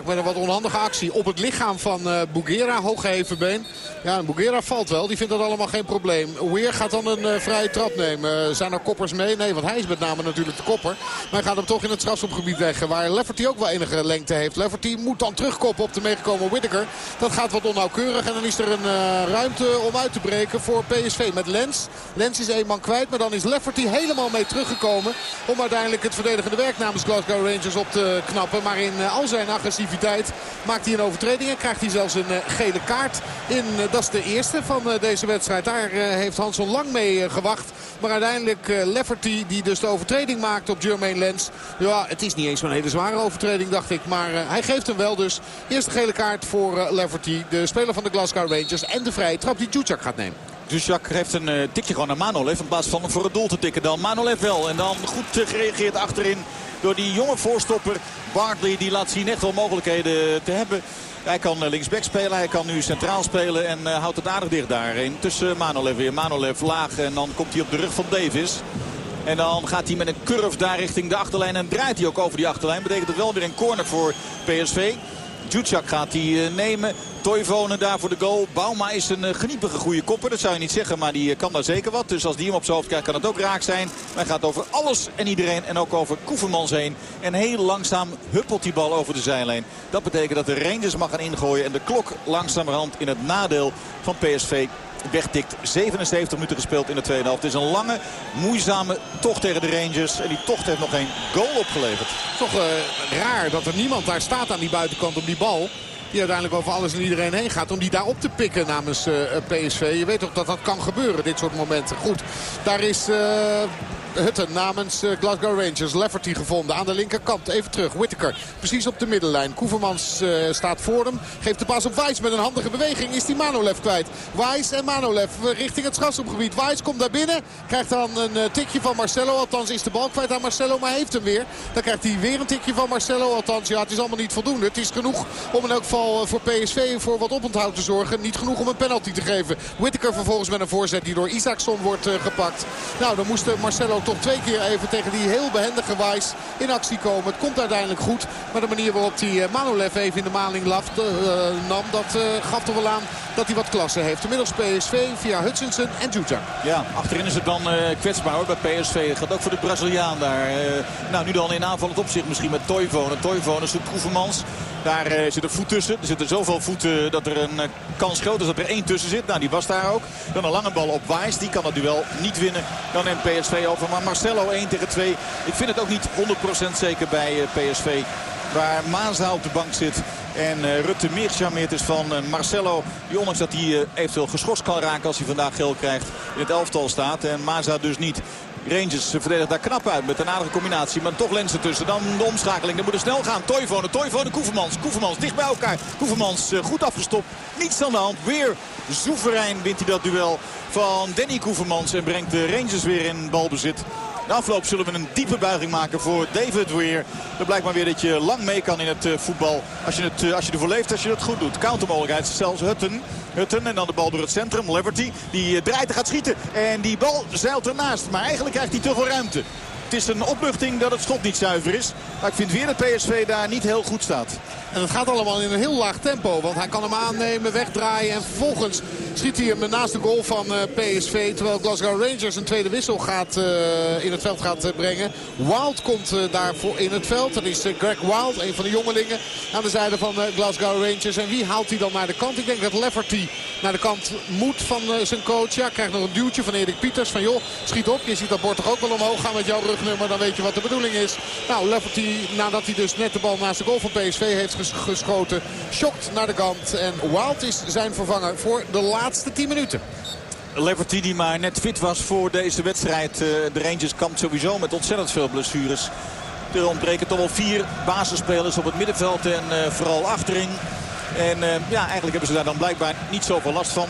met een wat onhandige actie op het lichaam van uh, Bugera. Hooggeheven been. Ja, Bugera valt wel. Die vindt dat allemaal geen probleem. Weer gaat dan een uh, vrije trap nemen. zijn er koppers mee? Nee, want hij is met name natuurlijk de kopper. Maar hij gaat hem toch in het strafschopgebied weg. Waar Lefferty ook wel enige lengte heeft. Lefferty moet dan terugkoppen op de meegekomen Whittaker. Dat gaat wat onnauwkeurig. En dan is er een ruimte om uit te breken voor PSV met Lens. Lens is één man kwijt. Maar dan is Lefferty helemaal mee teruggekomen. Om uiteindelijk het verdedigende werk namens Glasgow Rangers op te knappen. Maar in al zijn agressiviteit maakt hij een overtreding. En krijgt hij zelfs een gele kaart in dat is de eerste van eh, deze wedstrijd. Daar eh, heeft Hansson lang mee eh, gewacht. Maar uiteindelijk Lefferty die dus de overtreding maakt op Jermaine Lens. Ja, het is niet eens een hele zware overtreding dacht ik. Maar hij geeft hem wel dus. Eerste gele kaart voor Lefferty. De speler van de Glasgow Rangers. En de vrije trap die Djutjak gaat nemen. Dujak heeft een uh, tikje gewoon naar Manolev. In plaats van voor het doel te tikken dan. Manolev wel. En dan goed gereageerd achterin door die jonge voorstopper. Bartley die laat zien echt wel mogelijkheden te hebben. Hij kan eh, linksback spelen, hij kan nu centraal spelen en uh, houdt het aardig dicht daarin. Tussen Manolev weer. Manolev laag en dan komt hij op de rug van Davis. En dan gaat hij met een curve daar richting de achterlijn en draait hij ook over die achterlijn. Betekent het wel weer een corner voor PSV. Djutjak gaat hij eh, nemen. Toivonen daar voor de goal. Bauma is een geniepige goede kopper. Dat zou je niet zeggen, maar die kan daar zeker wat. Dus als die hem op zijn hoofd krijgt, kan het ook raak zijn. Maar hij gaat over alles en iedereen en ook over Koevermans heen. En heel langzaam huppelt die bal over de zijlijn. Dat betekent dat de Rangers mag gaan ingooien. En de klok langzamerhand in het nadeel van PSV wegtikt. 77 minuten gespeeld in de tweede helft. Het is een lange, moeizame tocht tegen de Rangers. En die tocht heeft nog geen goal opgeleverd. Toch uh, raar dat er niemand daar staat aan die buitenkant om die bal die uiteindelijk over alles en iedereen heen gaat. Om die daar op te pikken namens eh, PSV. Je weet toch dat dat kan gebeuren, dit soort momenten. Goed, daar is... Uh, Hutten namens eh, Glasgow Rangers. Lefferty gevonden aan de linkerkant. Even terug. Whittaker precies op de middenlijn. Koevermans uh, staat voor hem. Geeft de pas op Wijs met een handige beweging. Is die Manolev kwijt. Wijs en Manolev richting het strafschopgebied. Wijs komt daar binnen. Krijgt dan een tikje van Marcelo. Althans is de bal kwijt aan Marcelo. Maar heeft hem weer. Dan krijgt hij weer een tikje van Marcelo. Althans ja het is allemaal niet voldoende. Het is genoeg om in elk geval voor PSV voor wat oponthoud te zorgen. Niet genoeg om een penalty te geven. Whittaker vervolgens met een voorzet die door Isaacson wordt gepakt. Nou dan moest Marcelo Toch twee keer even tegen die heel behendige Weiss in actie komen. Het komt uiteindelijk goed. Maar de manier waarop die Manolev even in de maling laft, nam, dat gaf toch wel aan dat hij wat klasse heeft. Inmiddels PSV via Hutchinson en Juta. Ja, achterin is het dan kwetsbaar hoor bij PSV. Gaat ook voor de Braziliaan daar. nou, nu dan in aanvallend opzicht misschien met Toivonen. Toivonen zoekt Koevermans. Daar uh, zit een voet tussen. Er zitten zoveel voeten dat er een uh, kans groot is dat er één tussen zit. Nou, die was daar ook. Dan een lange bal op Wijs. Die kan dat duel niet winnen. Dan neemt PSV over. Maar Marcelo 1 tegen 2. Ik vind het ook niet 100% zeker bij eh, PSV. Waar Maza op de bank zit. En Rutte meer gecharmeerd is van Marcelo. Die ondanks dat hij eventueel geschorst kan raken als hij vandaag geel krijgt. In het elftal staat. En Maza dus niet. Rangers verdedigen daar knap uit met een aardige combinatie. Maar toch Lens ertussen. Dan de omschakeling. Dan moet er snel gaan. Toivonen, Toivonen, Koevermans. Koevermans dicht bij elkaar. Koevermans eh, goed afgestopt. Niets aan de hand. Weer soeverein wint hij dat duel van Danny Koevermans. En brengt de Rangers weer in balbezit. De afloop zullen we een diepe buiging maken voor David Weir. Dat blijkt maar weer dat je lang mee kan in het uh, voetbal. Als je, het, uh, als je ervoor leeft, als je het goed doet. Countermogelijkheid zelfs Hutton. Hutton en dan de bal door het centrum. Leverty die uh, draait en gaat schieten. En die bal zeilt ernaast. Maar eigenlijk krijgt hij te veel ruimte. Het is een opluchting dat het schot niet zuiver is. Maar ik vind weer dat PSV daar niet heel goed staat. En het gaat allemaal in een heel laag tempo. Want hij kan hem aannemen, wegdraaien. En vervolgens schiet hij hem naast de goal van eh, PSV. Terwijl Glasgow Rangers een tweede wissel gaat, uh, in het veld gaat uh, brengen. Wild komt daarvoor in het veld. Dat is Greg Wild, een van de jongelingen. Aan de zijde van Glasgow Rangers. En wie haalt hij dan naar de kant? Ik denk dat Lefferty naar de kant moet van zijn coach. Ja, krijgt nog een duwtje van Erik Pieters. Van joh, schiet op. Je ziet dat bord toch ook wel omhoog gaan met jouw rugnummer. Dan weet je wat de bedoeling is. Nou, Lefferty, nadat hij dus net de bal naast de goal van PSV heeft geschoten. Schokt naar de kant. En Wild is zijn vervanger voor de laatste 10 minuten. Leverty die maar net fit was voor deze wedstrijd. Eh, de Rangers kampt sowieso met ontzettend veel blessures. Er ontbreken toch wel vier basisspelers op het middenveld en uh, vooral achterin. En uh, ja, eigenlijk hebben ze daar dan blijkbaar niet zoveel last van.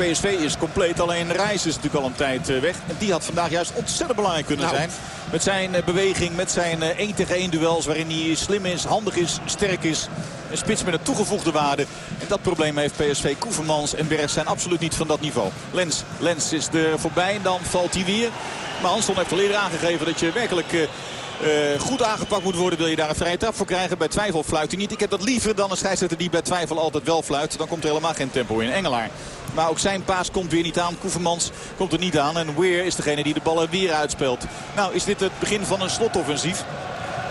PSV is compleet, alleen Reis is natuurlijk al een tijd weg. En die had vandaag juist ontzettend belangrijk kunnen nou. zijn. Met zijn beweging, met zijn 1 tegen 1 duels waarin hij slim is, handig is, sterk is. Een spits met een toegevoegde waarde. En dat probleem heeft PSV. Koevermans en Berg zijn absoluut niet van dat niveau. Lens, Lens is er voorbij en dan valt hij weer. Maar Hansson heeft al eerder aangegeven dat je werkelijk... Uh, goed aangepakt moet worden. Wil je daar een vrije trap voor krijgen. Bij twijfel fluit hij niet. Ik heb dat liever dan een scheidsrechter die bij twijfel altijd wel fluit. Dan komt er helemaal geen tempo in. Engelaar. Maar ook zijn paas komt weer niet aan. Koevermans komt er niet aan. En Weer is degene die de ballen weer uitspeelt. Nou is dit het begin van een slotoffensief.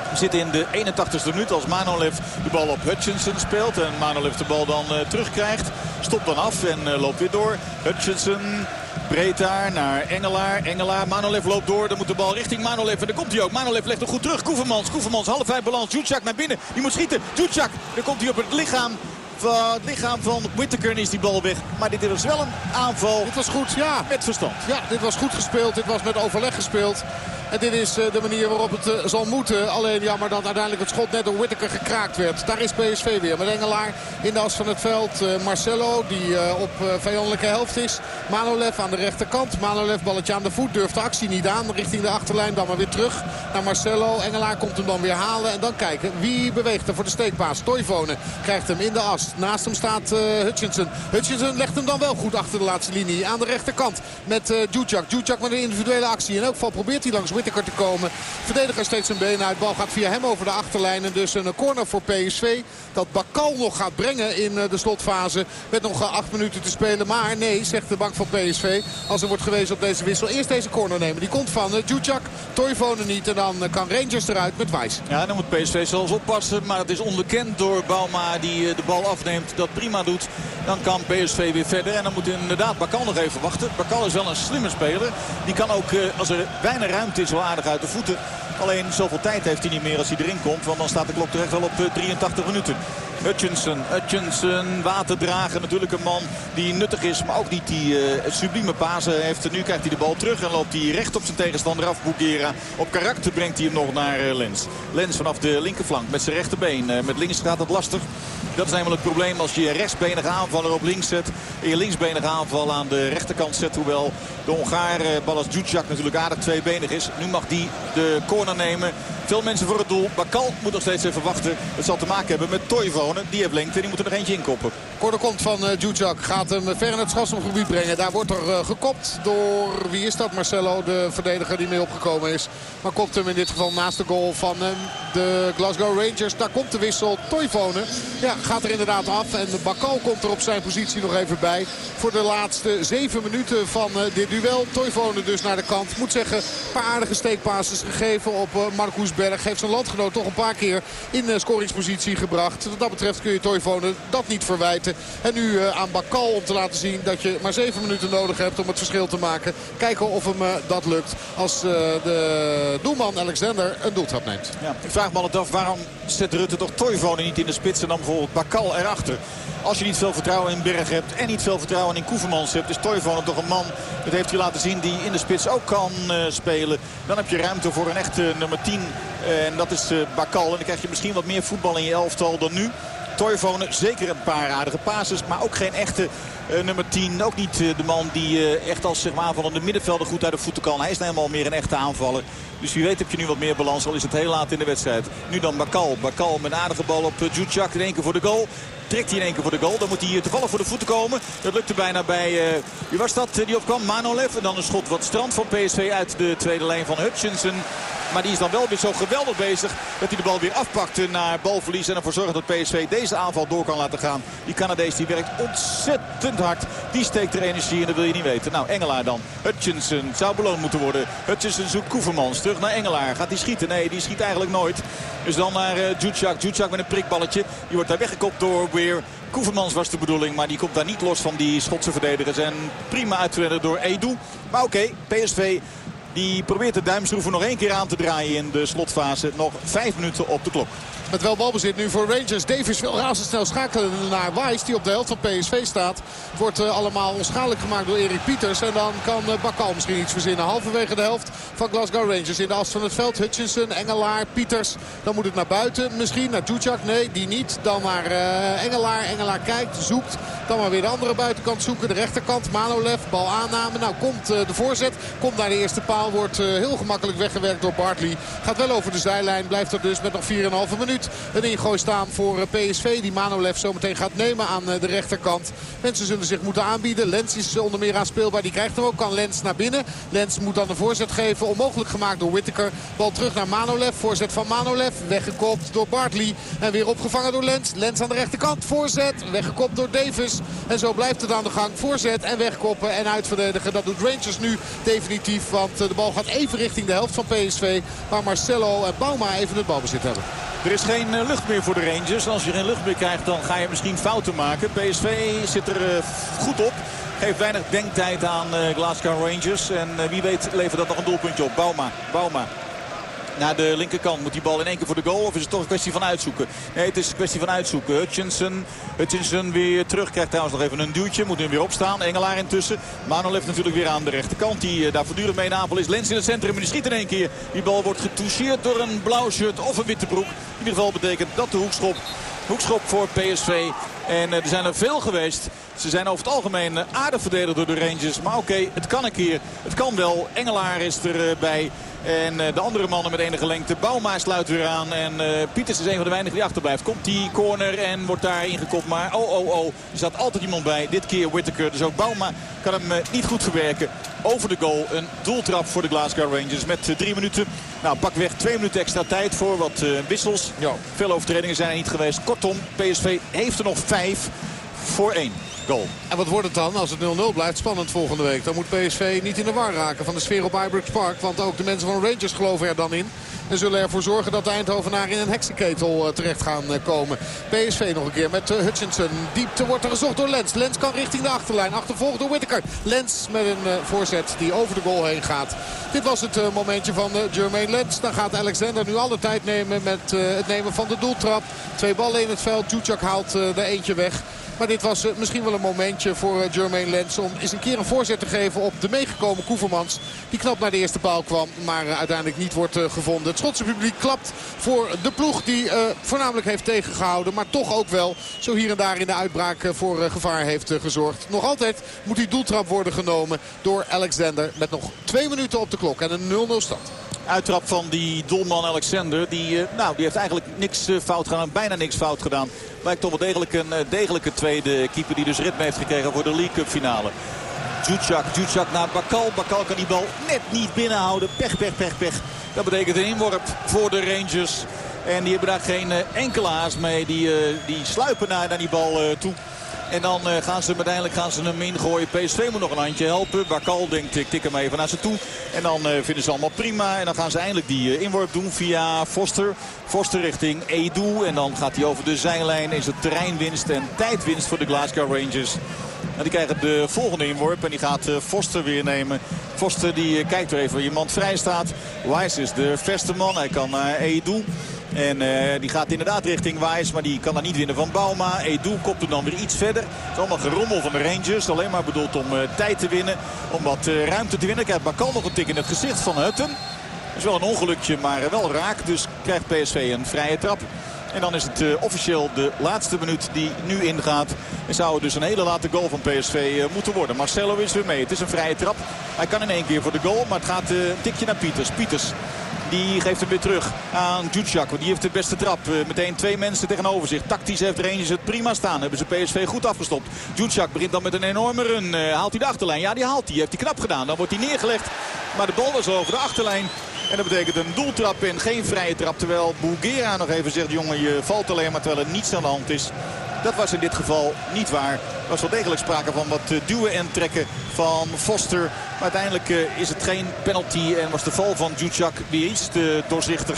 We zitten in de 81ste minuut als Manolev de bal op Hutchinson speelt. En Manolev de bal dan uh, terugkrijgt. Stopt dan af en uh, loopt weer door. Hutchinson breed daar naar Engelaar. Engelaar, Manolev loopt door. Dan moet de bal richting Manolev. En daar komt hij ook. Manolev legt hem goed terug. Koevermans, Koevermans, half vijf balans. Jutschak naar binnen. Die moet schieten. Jutschak, dan komt hij op het lichaam van het lichaam van Whittaker is die bal weg. Maar dit was wel een aanval. Dit was goed, ja. Met verstand. Ja, dit was goed gespeeld. Dit was met overleg gespeeld. En dit is eh, de manier waarop het eh, zal moeten. Alleen jammer dat uiteindelijk het schot net door Whittaker gekraakt werd. Daar is PSV weer met Engelaar in de as van het veld. Eh, Marcelo die op vijandelijke helft is. Manolev aan de rechterkant. Manolev balletje aan de voet. Durft de actie niet aan. Richting de achterlijn dan maar weer terug naar Marcelo. Engelaar komt hem dan weer halen. En dan kijken wie beweegt er voor de steekpaas. Toivonen krijgt hem in de as. Naast hem staat Hutchinson. Hutchinson legt hem dan wel goed achter de laatste linie. Aan de rechterkant met uh, Djudjak. met een individuele actie. In elk geval probeert hij langs Whittaker komen. Verdediger steeds zijn been uit. Bal gaat via hem over de achterlijn. En dus een corner voor PSV. Dat Bakal nog gaat brengen in eh, de slotfase. Met nog eh, acht minuten te spelen. Maar nee, zegt de bank van PSV. Als er wordt gewezen op deze wissel. Eerst deze corner nemen. Die komt van Djudjak. Toivonen niet. En dan kan Rangers eruit met Wijs. Ja, dan moet PSV zelfs oppassen. Maar het is onderkend door Bauma die de bal afneemt. Dat prima doet. Dan kan PSV weer verder. En dan moet inderdaad Bakal nog even wachten. Bakal is wel een slimme speler. Die kan ook, als er weinig ruimte is, wel aardig uit de voeten. Alleen zoveel tijd heeft hij niet meer als hij erin komt. Want dan staat de klok terecht wel op 83 eh, minuten. Hutchinson, Hutchinson, waterdrager. Natuurlijk een man die nuttig is, maar ook niet die uh, sublieme pasen heeft. Nu krijgt hij de bal terug en loopt hij recht op zijn tegenstander af. Bugera. Op karakter brengt hij hem nog naar uh, Lens. Lens vanaf de linkerflank met zijn rechterbeen. Met links gaat het lastig. Dat is namelijk het probleem als je je rechtsbenige aanvaller op links zet. En je linksbenige aanval aan de rechterkant zet. Hoewel de Hongaar Ballas Djudjak natuurlijk aardig tweebenig is. Nu mag die de corner nemen. Veel mensen voor het doel. Bakal moet nog steeds even wachten. Het zal te maken hebben met Toivo. Die heeft lengte. Die moet er nog eentje inkoppen. Korte komt van uh. Gaat hem ver in het strafschopgebied brengen. Daar wordt er uh, gekopt door, wie is dat? Marcelo, de verdediger die mee opgekomen is. Maar kopt hem in dit geval naast de goal van uh, de Glasgow Rangers. Daar komt de wissel. Toivonen ja, gaat er inderdaad af. En Bakal komt er op zijn positie nog even bij. Voor de laatste zeven minuten van dit duel. Toivonen dus naar de kant. Moet zeggen, een paar aardige steekpasses gegeven op Marcus Berg. Heeft zijn landgenoot toch een paar keer in scoringspositie gebracht. Dat kun je Toivonen dat niet verwijten. En nu uh, aan Bakal om te laten zien dat je maar zeven minuten nodig hebt om het verschil te maken. Kijken of hem uh, dat lukt als uh, de doelman Alexander een doeltrap neemt. Ja, ik vraag me altijd af waarom zet Rutte toch Toivonen niet in de spits en dan bijvoorbeeld Bakal erachter. Als je niet veel vertrouwen in Berg hebt en niet veel vertrouwen in Koevermans hebt... is Toivonen toch een man, dat heeft hij laten zien, die in de spits ook kan spelen. Dan heb je ruimte voor een echte nummer 10 en dat is Bakal. En dan krijg je misschien wat meer voetbal in je elftal dan nu. Toivonen zeker een paar aardige passes. Maar ook geen echte uh, nummer 10. Ook niet de man die echt als zeg maar, de middenvelder goed uit de voeten kan. Hij is nou helemaal meer een echte aanvaller. Dus wie weet heb je nu wat meer balans. Al is het heel laat in de wedstrijd. Nu dan Bakal. Bakal met een aardige bal op uh, Djudjak. In één keer voor de goal. Trekt hij in één keer voor de goal. Dan moet hij toevallig voor de voeten komen. Dat lukte bijna bij, uh, wie was dat die opkwam? Manolev. En dan een schot wat strand van PSV uit de tweede lijn van Hutchinson. Maar die is dan wel weer zo geweldig bezig dat hij de bal weer afpakte naar balverlies. En ervoor zorgt dat PSV deze aanval door kan laten gaan. Die Canadees die werkt ontzettend hard. Die steekt er energie en dat wil je niet weten. Nou, Engelaar dan. Hutchinson zou beloond moeten worden. Hutchinson zoekt Koevermans. Terug naar Engelaar. Gaat hij schieten? Nee, die schiet eigenlijk nooit. Dus dan naar uh, Djudjak. Djudjak met een prikballetje. Die wordt daar weggekopt door weer Koevermans was de bedoeling. Maar die komt daar niet los van die Schotse verdedigers. En prima uitgewerkt door Edu. Maar oké, okay, PSV die probeert de duimschroeven nog één keer aan te draaien in de slotfase. Nog vijf minuten op de klok. Met wel balbezit nu voor Rangers. Davis wil razendsnel schakelen naar Weiss die op de helft van PSV staat. Wordt uh, allemaal onschadelijk gemaakt door Erik Pieters. En dan kan uh, Bakal misschien iets verzinnen. Halverwege de helft van Glasgow Rangers in de as van het veld. Hutchinson, Engelaar, Pieters. Dan moet het naar buiten. Misschien naar Djudjak. Nee, die niet. Dan naar uh, Engelaar. Engelaar kijkt, zoekt. Dan maar weer de andere buitenkant zoeken. De rechterkant. Manolev, bal aanname. Nou komt de voorzet. Komt naar de eerste paal. Wordt heel gemakkelijk weggewerkt door Bartley. Gaat wel over de zijlijn. Blijft er dus met nog 4,5 minuut een ingooi staan voor eh, PSV. Die Manolev zometeen gaat nemen aan eh, de rechterkant. Mensen zullen zich moeten aanbieden. Lens is onder meer aanspeelbaar. Die krijgt hem ook. Kan Lens naar binnen. Lens moet dan een voorzet geven. Onmogelijk gemaakt door Whittaker. Bal terug naar Manolev. Voorzet van Manolev. Weggekopt door Bartley. En weer opgevangen door Lens. Lens aan de rechterkant. Voorzet. Weggekopt door Davis. En zo blijft het aan de gang. Voorzet en wegkoppen en uitverdedigen. Dat doet Rangers nu definitief. Want eh, de bal gaat even richting de helft van PSV. Waar Marcelo en Bauma even het balbezit hebben. Er is geen uh, lucht meer voor de Rangers. Als je geen lucht meer krijgt dan ga je misschien fouten maken. PSV zit er uh, goed op. Geeft weinig denktijd aan uh, Glasgow Rangers. En wie weet levert dat nog een doelpuntje op. Bauma, Bauma naar de linkerkant. Moet die bal in één keer voor de goal of is het toch een kwestie van uitzoeken? Nee, het is een kwestie van uitzoeken. Hutchinson, Hutchinson weer terug. Krijgt trouwens nog even een duwtje. Moet nu weer opstaan. Engelaar intussen. Manolev natuurlijk weer aan de rechterkant. Die uh, daar voortdurend mee in aanval is. Lens in het centrum en die schiet in één keer. Die bal wordt getoucheerd door een blauw shirt of een witte broek. In ieder geval betekent dat de hoekschop. Hoekschop voor PSV. En uh, er zijn er veel geweest. Ze zijn over het algemeen uh, aardig verdedigd door de Rangers. Maar oké, het kan een keer. Het kan wel. Engelaar is erbij. En uh, de andere mannen met enige lengte. Bouma sluit weer aan. En uh, Pieters is een van de weinigen die achterblijft. Komt die corner en wordt daar ingekopt. Maar oh, oh, oh. Er staat altijd iemand bij. Dit keer Whittaker. Dus ook Bouma kan hem uh, niet goed verwerken. Over de goal. Een doeltrap voor de Glasgow Rangers. Met drie minuten. Nou, pak weg twee minuten extra tijd voor wat wissels. Ja. Veel overtredingen zijn er niet geweest. Kortom, PSV heeft er nog vijf voor één. En wat wordt het dan als het 0-0 blijft? Spannend volgende week. Dan moet PSV niet in de war raken van de sfeer op Ibrox Park. Want ook de mensen van Rangers geloven er dan in. En zullen ervoor zorgen dat de Eindhovenaren in een heksenketel uh, terecht gaan uh, komen. PSV nog een keer met uh, Hutchinson. Diepte wordt er gezocht door Lens. Lens kan richting de achterlijn. Achtervolgd door Whittaker. Lens met een voorzet die over de goal heen gaat. Dit was het momentje van Jermaine Lens. Dan gaat Alexander nu alle tijd nemen met het nemen van de doeltrap. Twee ballen in het veld. Djudjak haalt er eentje weg. Maar dit was misschien wel een momentje voor Jermaine Lens om eens een keer een voorzet te geven op de meegekomen Koevermans. Die knap naar de eerste paal kwam, maar uiteindelijk niet wordt gevonden. Het Schotse publiek klapt voor de ploeg die voornamelijk heeft tegengehouden. Maar toch ook wel zo hier en daar in de uitbraak voor gevaar heeft gezorgd. Nog altijd moet die doeltrap worden genomen door Alexander. Met nog twee minuten op de klok en een 0-0 stand. Uittrap van die doelman Alexander. Die, nou, die heeft eigenlijk niks fout gedaan. Bijna niks fout gedaan. Lijkt toch wel degelijk een degelijke tweede keeper die dus ritme heeft gekregen voor de League Cup finale. Djutjak, Djutjak naar Bakal. Bakal kan die bal net niet binnenhouden. Pech, pech, pech, pech. Dat betekent een inworp voor de Rangers. En die hebben daar geen enkele haast mee. Die, die sluipen naar, naar die bal toe. En dan uh, gaan ze uiteindelijk gaan ze hem ingooien. PSV moet nog een handje helpen. Bakal denkt ik tik hem even naar ze toe. En dan uh, vinden ze allemaal prima. En dan gaan ze eindelijk die uh, inworp doen via Foster. Foster richting Edu. En dan gaat hij over de zijlijn. Is het terreinwinst en tijdwinst voor de Glasgow Rangers. En die krijgen de volgende inworp. En die gaat Foster weer nemen. Foster die kijkt weer even waar iemand vrij staat. Wise is de verste man. Hij kan naar Edu. En uh, die gaat inderdaad richting Wijs. Maar die kan daar niet winnen van Bauma. Edu kopt hem dan weer iets verder. Het is allemaal gerommel van de Rangers. Alleen maar bedoeld om uh, tijd te winnen. Om wat uh, ruimte te winnen. Krijgt Bakal nog een tik in het gezicht van Hutton. Dat is wel een ongelukje, maar wel raak. Dus krijgt PSV een vrije trap. En dan is het officieel de laatste minuut die nu ingaat. En zou het dus een hele late goal van PSV moeten worden. Marcelo is weer mee. Het is een vrije trap. Hij kan in één keer voor de goal. Maar het gaat een tikje naar Pieters. Pieters die geeft hem weer terug aan Djudjak. Want die heeft de beste trap. Uh, meteen twee mensen tegenover zich. Tactisch heeft Rangers het prima staan. Hebben ze PSV goed afgestopt. Djudjak begint dan met een enorme run. Uh, haalt hij de achterlijn? Ja, die haalt hij. Heeft hij knap gedaan. Dan wordt hij neergelegd. Maar de bal is over de achterlijn. En dat betekent een doeltrap en geen vrije trap. Terwijl Bougera nog even zegt, jongen, je valt alleen maar terwijl er niets aan de hand is. Dat was in dit geval niet waar. Er was wel degelijk sprake van wat duwen en trekken van Foster. Maar uiteindelijk is het geen penalty en was de val van Djudjak weer iets te doorzichtig.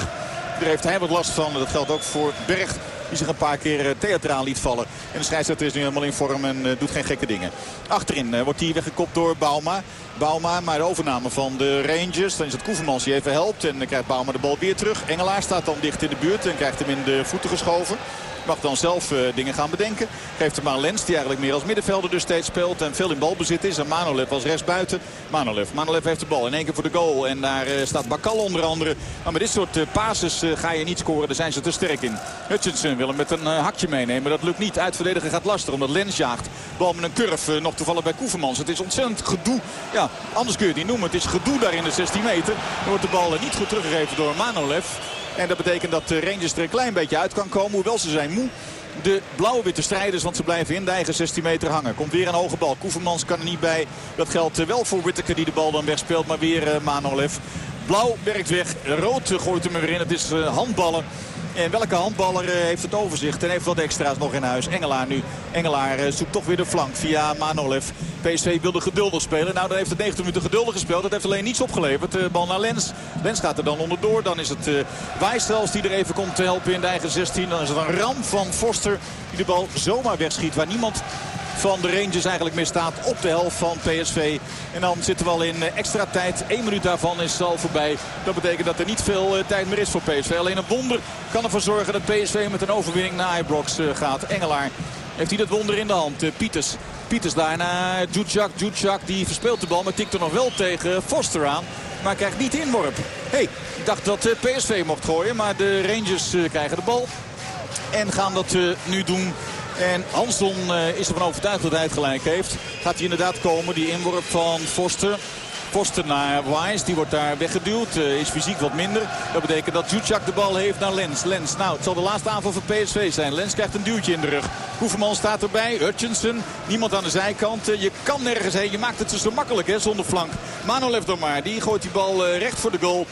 Daar heeft hij wat last van. Dat geldt ook voor Berg. Die zich een paar keer theatraal liet vallen. En de scheidsrechter is nu helemaal in vorm en doet geen gekke dingen. Achterin wordt hij weggekopt door Bauma. Bauma, maar de overname van de Rangers. Dan is het Koevermans die even helpt. En dan krijgt Bauma de bal weer terug. Engelaar staat dan dicht in de buurt en krijgt hem in de voeten geschoven. Mag dan zelf uh, dingen gaan bedenken. Geeft hem aan Lens die eigenlijk meer als middenvelder dus steeds speelt. En veel in balbezit is. En Manolev als rechtsbuiten. Manolev. Manolev heeft de bal in één keer voor de goal. En daar uh, staat Bakal onder andere. Maar met dit soort uh, passes ga je niet scoren. Daar zijn ze te sterk in. Hutchinson wil hem met een hakje meenemen. Dat lukt niet. Uitverdedigen gaat lastig omdat Lens jaagt. Bal met een curve nog toevallig bij Koevermans. Het is ontzettend gedoe. Ja, anders kun je het niet noemen. Het is gedoe daar in de 16 meter. Dan wordt de bal niet goed teruggegeven door Manolev. En dat betekent dat de Rangers er een klein beetje uit kan komen. Hoewel ze zijn moe. De blauwe-witte strijders, want ze blijven in de eigen 16 meter hangen. Komt weer een hoge bal. Koevermans kan er niet bij. Dat geldt wel voor Whittaker die de bal dan wegspeelt. Maar weer uh, Manolev. Blauw werkt weg. Rood gooit hem er weer in. Het is uh, handballen. En welke handballer uh, heeft het overzicht en heeft wat extra's nog in huis. Engelaar nu. Engelaar uh, zoekt toch weer de flank via Manolev. PSV wilde geduldig spelen. Nou, dan heeft het 90 minuten geduldig gespeeld. Dat heeft alleen niets opgeleverd. Uh, bal naar Lens. Lens gaat er dan onderdoor. Dan is het Wijstels die er even komt te helpen in de eigen 16. Dan is het een ram van Forster die de bal zomaar wegschiet. Waar niemand van de Rangers eigenlijk meer staat op de helft van PSV. En dan zitten we al in extra tijd. 1 minuut daarvan is al voorbij. Dat betekent dat er niet veel tijd meer is voor PSV. Alleen een wonder kan ervoor zorgen dat PSV met een overwinning naar Ibrox gaat. Engelaar heeft hij dat wonder in de hand. Pieters. Pieters daar naar Djudjak. Djudjak die verspeelt de bal, maar tikt er nog wel tegen Foster aan. Maar krijgt niet inworp. hey, ik dacht dat PSV mocht gooien, maar de Rangers krijgen de bal. En gaan dat nu doen en Hansson uh, is ervan overtuigd dat hij het gelijk heeft. Gaat hij inderdaad komen, die inworp van Forster. Forster naar Wise, die wordt daar weggeduwd. Uh, is fysiek wat minder. Dat betekent dat Jutjak de bal heeft naar Lens. Lens, nou, het zal de laatste aanval van PSV zijn. Lens krijgt een duwtje in de rug. Hoeverman staat erbij. Hutchinson, niemand aan de zijkant. Uh, je kan nergens heen. Je maakt het zo makkelijk, hè, zonder flank. Manolev dan maar. Die gooit die bal recht voor de goal.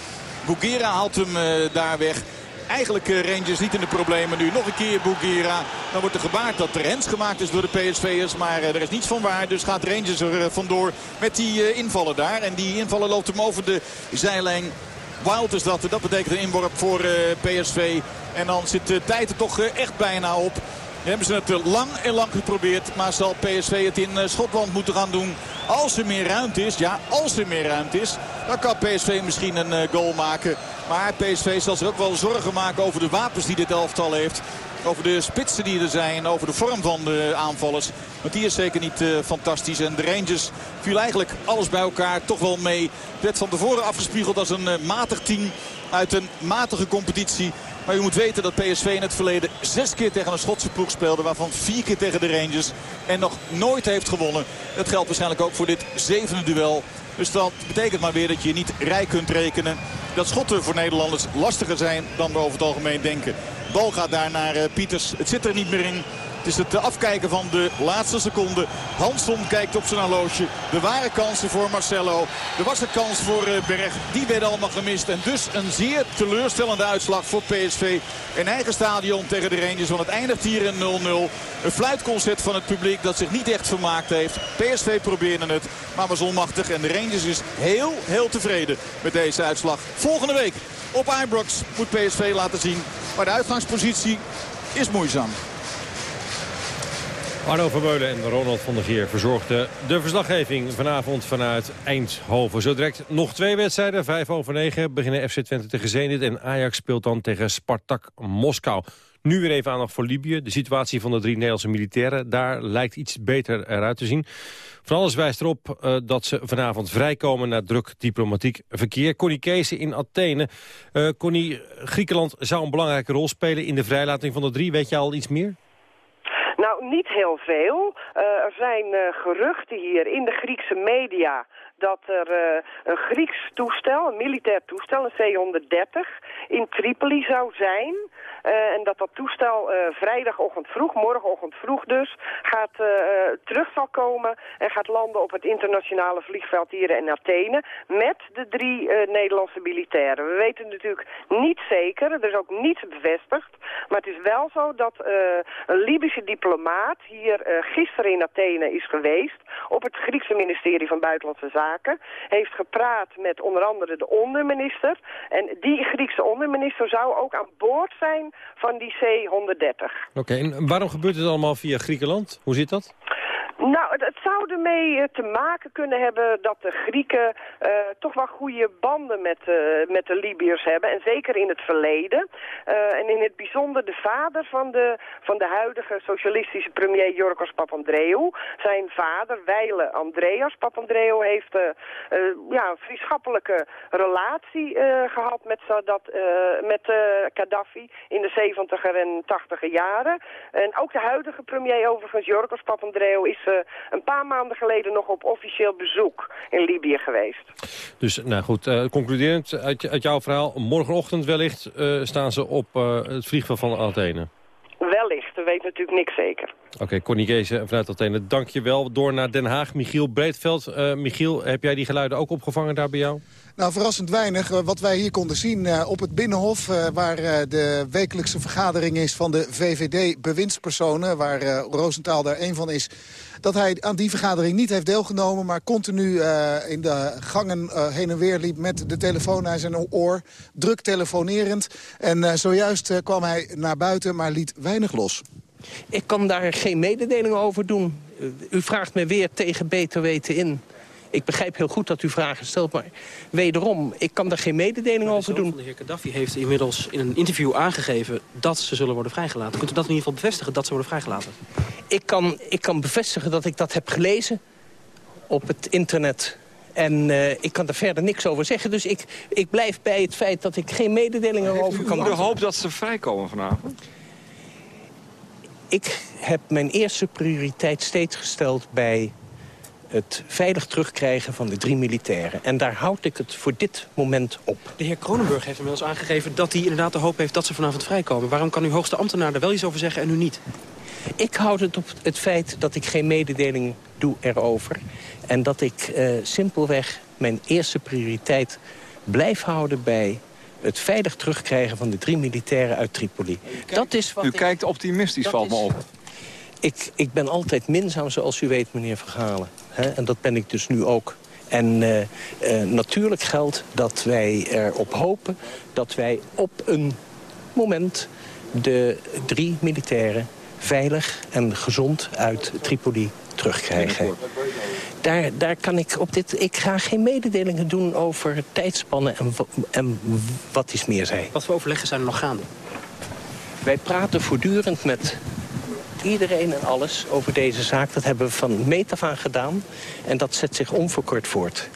Bugera haalt hem daar weg eigenlijk Rangers niet in de problemen. Nu nog een keer Bouguera. Dan wordt er gebaard dat er hens gemaakt is door de PSV'ers. Maar er is niets van waar. Dus gaat Rangers er vandoor met die invallen daar. En die invallen loopt hem over de zijlijn. Wild is dat. Dat betekent een inworp voor PSV. En dan zit de tijd er toch echt bijna op. Dan hebben ze het lang en lang geprobeerd. Maar zal PSV het in Schotland moeten gaan doen. Als er meer ruimte is. Ja, als er meer ruimte is. Dan kan PSV misschien een goal maken. Maar PSV zal zich ook wel zorgen maken over de wapens die dit elftal heeft. Over de spitsen die er zijn. Over de vorm van de aanvallers. Want die is zeker niet uh, fantastisch. En de Rangers viel eigenlijk alles bij elkaar toch wel mee. Het werd van tevoren afgespiegeld als een uh, matig team. Uit een matige competitie. Maar u moet weten dat PSV in het verleden zes keer tegen een Schotse ploeg speelde. Waarvan vier keer tegen de Rangers. En nog nooit heeft gewonnen. Dat geldt waarschijnlijk ook voor dit zevende duel. Dus dat betekent maar weer dat je niet rijk kunt rekenen dat schotten voor Nederlanders lastiger zijn dan we over het algemeen denken. Bal gaat daar naar Pieters. Het zit er niet meer in. Het is het afkijken van de laatste seconde. Hansson kijkt op zijn horloge. Er waren kansen voor Marcelo. Er was een kans voor eh, Berg. Die werden allemaal gemist. En dus een zeer teleurstellende uitslag voor PSV. In eigen stadion tegen de Rangers. Want het eindigt hier in 0-0. Een fluitconcert van het publiek dat zich niet echt vermaakt heeft. PSV probeerde het, maar was onmachtig. En de Rangers is heel, heel tevreden met deze uitslag. Volgende week op Ibrox moet PSV laten zien. Maar de uitgangspositie is moeizaam. Arno Vermeulen en Ronald van der Geer verzorgden de verslaggeving vanavond vanuit Eindhoven. Zo direct nog twee wedstrijden. Vijf over negen beginnen FC Twente tegen Zenit en Ajax speelt dan tegen Spartak Moskou. Nu weer even aandacht voor Libië. De situatie van de drie Nederlandse militairen. Daar lijkt iets beter eruit te zien. Van alles wijst erop uh, dat ze vanavond vrijkomen naar druk diplomatiek verkeer. Connie Kees in Athene. Uh, Connie, Griekenland zou een belangrijke rol spelen in de vrijlating van de drie. Weet je al iets meer? Nou, niet heel veel. Uh, er zijn uh, geruchten hier in de Griekse media dat er uh, een Grieks toestel, een militair toestel, een C-130, in Tripoli zou zijn. Uh, en dat dat toestel uh, vrijdagochtend vroeg, morgenochtend vroeg dus, gaat uh, terug zal komen en gaat landen op het internationale vliegveld hier in Athene met de drie Nederlandse militairen. We weten natuurlijk niet zeker, er is ook niets bevestigd, maar het is wel zo dat een Libische diplomaat hier gisteren in Athene is geweest op het Griekse ministerie van Buitenlandse Zaken, heeft gepraat met onder andere de onderminister en die Griekse onderminister zou ook aan boord zijn van die C-130. Oké, en waarom gebeurt het allemaal via Griekenland? Hoe zit dat? Nou, het, zou ermee uh, te maken kunnen hebben dat de Grieken uh, toch wel goede banden met, uh, met de Libiërs hebben. En zeker in het verleden. en in het bijzonder de vader van de, van de huidige socialistische premier Jorgos Papandreou. Zijn vader, Weile Andreas Papandreou, heeft ja, een vriendschappelijke relatie gehad met, met Gaddafi in de 70er en 80er jaren. En ook de huidige premier overigens, Jorgos Papandreou, is een paar maanden geleden nog op officieel bezoek in Libië geweest. Dus, nou goed, uh, concluderend uit, uit, jouw verhaal, morgenochtend wellicht uh, staan ze op het vliegveld van Athene. Wellicht, we weten natuurlijk niks zeker. Oké, okay, Connie Geese vanuit Athene, dank je wel. Door naar Den Haag, Michiel Breedveld. Michiel, heb jij die geluiden ook opgevangen daar bij jou? Nou, verrassend weinig. Eh, wat wij hier konden zien uh, op het Binnenhof... Waar de wekelijkse vergadering is van de VVD-bewindspersonen... waar Roosentaal daar één van is... dat hij aan die vergadering niet heeft deelgenomen... maar continu in de gangen heen en weer liep met de telefoon aan zijn oor... druk telefonerend. En zojuist kwam hij naar buiten, maar liet weinig los. Ik kan daar geen mededeling over doen. U vraagt me weer tegen beter weten in... Ik begrijp heel goed dat u vragen stelt, maar wederom, ik kan daar geen mededeling over doen. De heer Gaddafi heeft inmiddels in een interview aangegeven dat ze zullen worden vrijgelaten. Kunt u dat in ieder geval bevestigen, dat ze worden vrijgelaten? Ik kan, ik kan bevestigen dat ik dat heb gelezen op het internet. En uh, ik kan er verder niks over zeggen. Dus ik, ik blijf bij het feit dat ik geen mededelingen erover kan doen. U hoopt dat ze vrijkomen vanavond? Ik heb mijn eerste prioriteit steeds gesteld bij het veilig terugkrijgen van de drie militairen. En daar houd ik het voor dit moment op. De heer Kronenburg heeft inmiddels aangegeven dat hij inderdaad de hoop heeft dat ze vanavond vrijkomen. Waarom kan uw hoogste ambtenaar er wel iets over zeggen en u niet? Ik houd het op het feit dat ik geen mededeling doe erover. En dat ik uh, simpelweg mijn eerste prioriteit blijf houden bij het veilig terugkrijgen van de drie militairen uit Tripoli. U kijkt, dat is wat u kijkt optimistisch, valt me op. Ik, ik ben altijd minzaam, zoals u weet, meneer Verhalen. En dat ben ik dus nu ook. En uh, uh, natuurlijk geldt dat wij erop hopen dat wij op een moment de drie militairen veilig en gezond uit Tripoli terugkrijgen. Daar, daar kan ik op dit... Ik ga geen mededelingen doen over tijdspannen en, en wat is meer zij. Wat voor overleggen zijn er nog gaande? Wij praten voortdurend met iedereen en alles over deze zaak. Dat hebben we van meet af aan gedaan. En dat zet zich onverkort voort.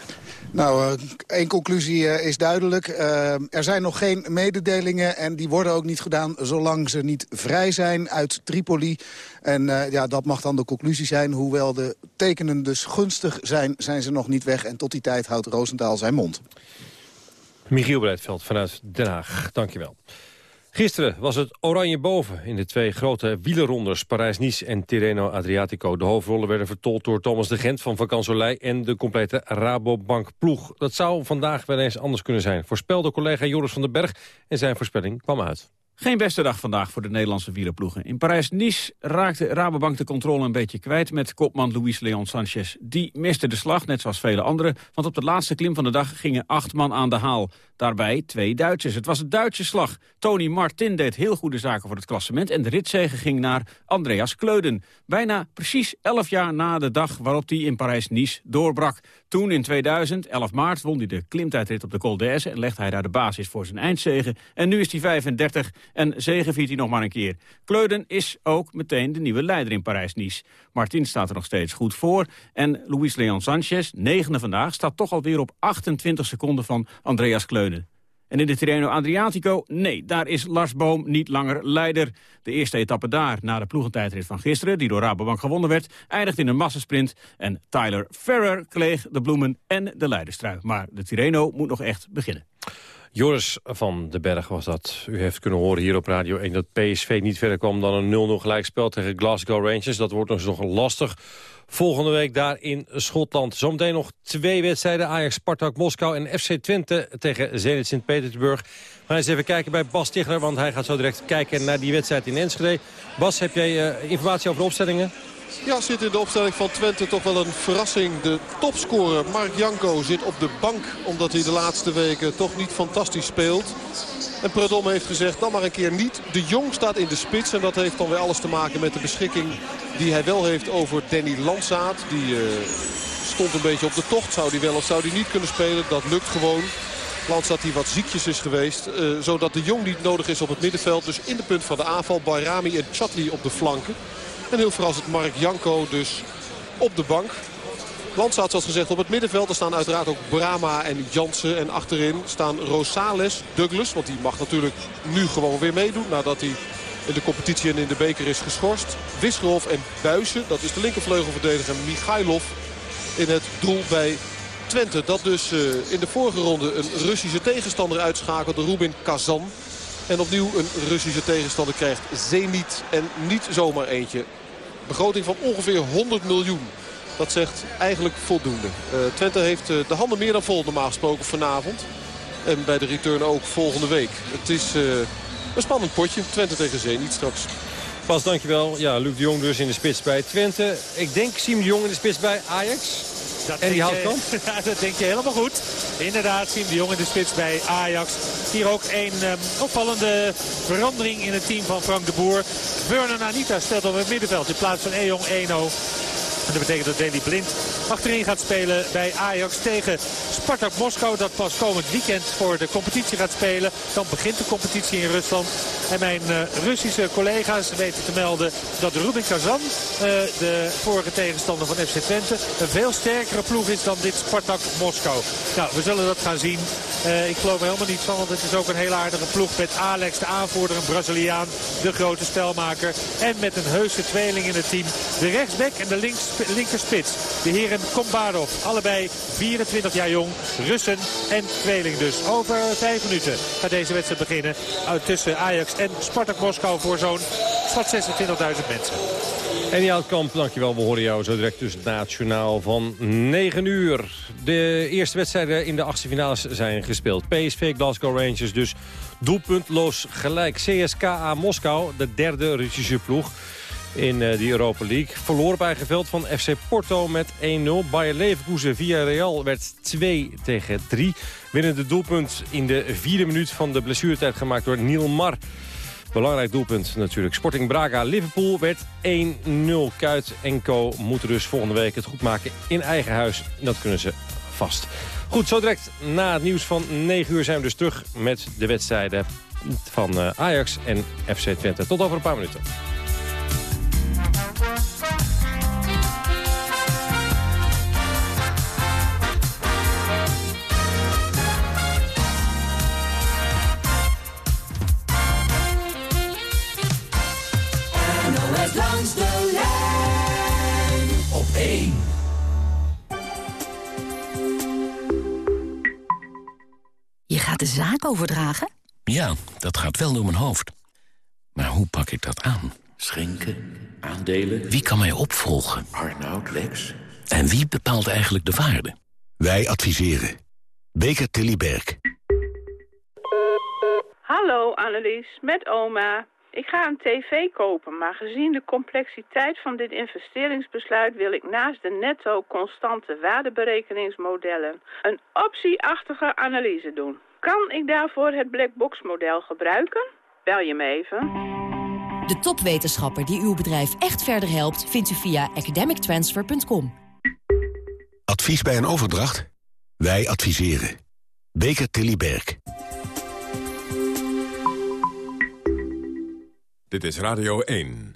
Nou, uh, één conclusie uh, is duidelijk. Uh, er zijn nog geen mededelingen en die worden ook niet gedaan... zolang ze niet vrij zijn uit Tripoli. En ja, dat mag dan de conclusie zijn. Hoewel de tekenen dus gunstig zijn, zijn ze nog niet weg. En tot die tijd houdt Roosendaal zijn mond. Michiel Breedveld vanuit Den Haag, dankjewel. Gisteren was het oranje boven in de twee grote wielerrondes... Parijs-Nice en Tirreno Adriatico. De hoofdrollen werden vertolkt door Thomas de Gent van Vakansolei... en de complete Rabobank-ploeg. Dat zou vandaag wel eens anders kunnen zijn. Voorspelde collega Joris van den Berg en zijn voorspelling kwam uit. Geen beste dag vandaag voor de Nederlandse wielerploegen. In Parijs-Nice raakte Rabobank de controle een beetje kwijt... met kopman Luis Leon Sanchez. Die miste de slag, net zoals vele anderen... want op de laatste klim van de dag gingen acht man aan de haal. Daarbij twee Duitsers. Het was een Duitse slag. Tony Martin deed heel goede zaken voor het klassement... en de ritzege ging naar Andreas Kleuden. Bijna precies elf jaar na de dag waarop hij in Parijs-Nice doorbrak. Toen in 2000, 11 maart, won hij de klimtijdrit op de Col d'Aise... en legde hij daar de basis voor zijn eindzege. En nu is hij 35 en zegeviert hij nog maar een keer. Kleuden is ook meteen de nieuwe leider in Parijs-Nice. Martin staat er nog steeds goed voor. En Luis Leon Sanchez, negende vandaag, staat toch alweer op 28 seconden van Andreas Kleuden. En in de Tirreno Adriatico, nee, daar is Lars Boom niet langer leider. De eerste etappe daar, na de ploegentijdrit van gisteren... die door Rabobank gewonnen werd, eindigt in een massasprint. En Tyler Ferrer kreeg de bloemen en de leiderstrui. Maar de Tirreno moet nog echt beginnen. Joris van den Berg was dat. U heeft kunnen horen hier op Radio 1 dat PSV niet verder kwam dan een 0-0 gelijkspel tegen Glasgow Rangers. Dat wordt dus nog lastig. Volgende week daar in Schotland. Zometeen nog twee wedstrijden. Ajax, Spartak, Moskou en FC Twente tegen Zenit Sint-Petersburg. We gaan eens even kijken bij Bas Tichler, want hij gaat zo direct kijken naar die wedstrijd in Enschede. Bas, heb jij uh, informatie over de opstellingen? Ja, zit in de opstelling van Twente toch wel een verrassing. De topscorer Mark Janko zit op de bank omdat hij de laatste weken toch niet fantastisch speelt. En Predom heeft gezegd, dan maar een keer niet. De Jong staat in de spits en dat heeft dan weer alles te maken met de beschikking die hij wel heeft over Danny Landsaat. Die uh, stond een beetje op de tocht. Zou hij wel of zou hij niet kunnen spelen? Dat lukt gewoon. Landsaat die wat ziekjes is geweest. Uh, zodat de Jong niet nodig is op het middenveld. Dus in de punt van de aanval Bayrami en Chatli op de flanken. En heel verrassend Mark Janko dus op de bank. Landsaat zoals gezegd op het middenveld. Er staan uiteraard ook Brama en Jansen. En achterin staan Rosales, Douglas. Want die mag natuurlijk nu gewoon weer meedoen. Nadat hij in de competitie en in de beker is geschorst. Wisgerhof en Buizen. Dat is de linkervleugelverdediger Michailov. In het doel bij Twente. Dat dus uh, in de vorige ronde een Russische tegenstander uitschakelde. Rubin Kazan. En opnieuw een Russische tegenstander krijgt Zenit. En niet zomaar eentje. Begroting van ongeveer 100 miljoen. Dat zegt eigenlijk voldoende. Uh, Twente heeft uh, de handen meer dan vol normaal gesproken vanavond. En bij de return ook volgende week. Het is uh, een spannend potje. Twente tegen Zenit straks. Pas, dankjewel. Ja, Luc de Jong dus in de spits bij Twente. Ik denk Siem de Jong in de spits bij Ajax. Dat en die je, ja, dat denk je helemaal goed. Inderdaad, Siem de Jong in de spits bij Ajax. Hier ook een um, opvallende verandering in het team van Frank de Boer. Vernon Anita stelt op het middenveld in plaats van Ejong 1-0. En dat betekent dat Daley Blind achterin gaat spelen bij Ajax tegen Spartak Moskou. Dat pas komend weekend voor de competitie gaat spelen. Dan begint de competitie in Rusland. En mijn uh, Russische collega's weten te melden dat Rubin Kazan, uh, de vorige tegenstander van FC Twente, een veel sterkere ploeg is dan dit Spartak Moskou. Nou, we zullen dat gaan zien. Uh, ik geloof er helemaal niet van, want het is ook een heel aardige ploeg met Alex, de aanvoerder, een Braziliaan, de grote spelmaker. En met een heuse tweeling in het team. De rechtsback en de links, linkerspits. De heren Kombarov, allebei 24 jaar jong, Russen en tweeling dus. Over vijf minuten gaat deze wedstrijd beginnen tussen Ajax en Spartak Moskou voor zo'n 26.000 mensen. En Houtkamp, dankjewel. We horen jou zo direct dus nationaal van 9 uur. De eerste wedstrijden in de achtste finales zijn gespeeld. PSV Glasgow Rangers dus doelpuntloos gelijk. CSKA Moskou, de derde Russische ploeg in uh, die Europa League. Verloor op eigen veld van FC Porto met 1-0. Bayer Leverkusen via Real werd 2 tegen 3. Winnende doelpunt in de vierde minuut van de blessuretijd gemaakt door Niel Mar. Belangrijk doelpunt natuurlijk. Sporting Braga Liverpool werd 1-0. Kuit en Co moeten dus volgende week het goed maken in eigen huis. Dat kunnen ze vast. Goed, zo direct na het nieuws van 9 uur zijn we dus terug met de wedstrijden van uh, Ajax en FC Twente. Tot over een paar minuten. De op 1. Je gaat de zaak overdragen? Ja, dat gaat wel door mijn hoofd. Maar hoe pak ik dat aan? Schenken, aandelen... Wie kan mij opvolgen? Arnoud, Lex... En wie bepaalt eigenlijk de waarde? Wij adviseren. Beker Tilly Berg. Hallo Annelies, met oma. Ik ga een tv kopen, maar gezien de complexiteit van dit investeringsbesluit wil ik naast de netto constante waardeberekeningsmodellen een optieachtige analyse doen. Kan ik daarvoor het blackbox model gebruiken? Bel je me even. De topwetenschapper die uw bedrijf echt verder helpt vindt u via academictransfer.com. Advies bij een overdracht? Wij adviseren. Beker Tilly Berg. Dit is Radio 1.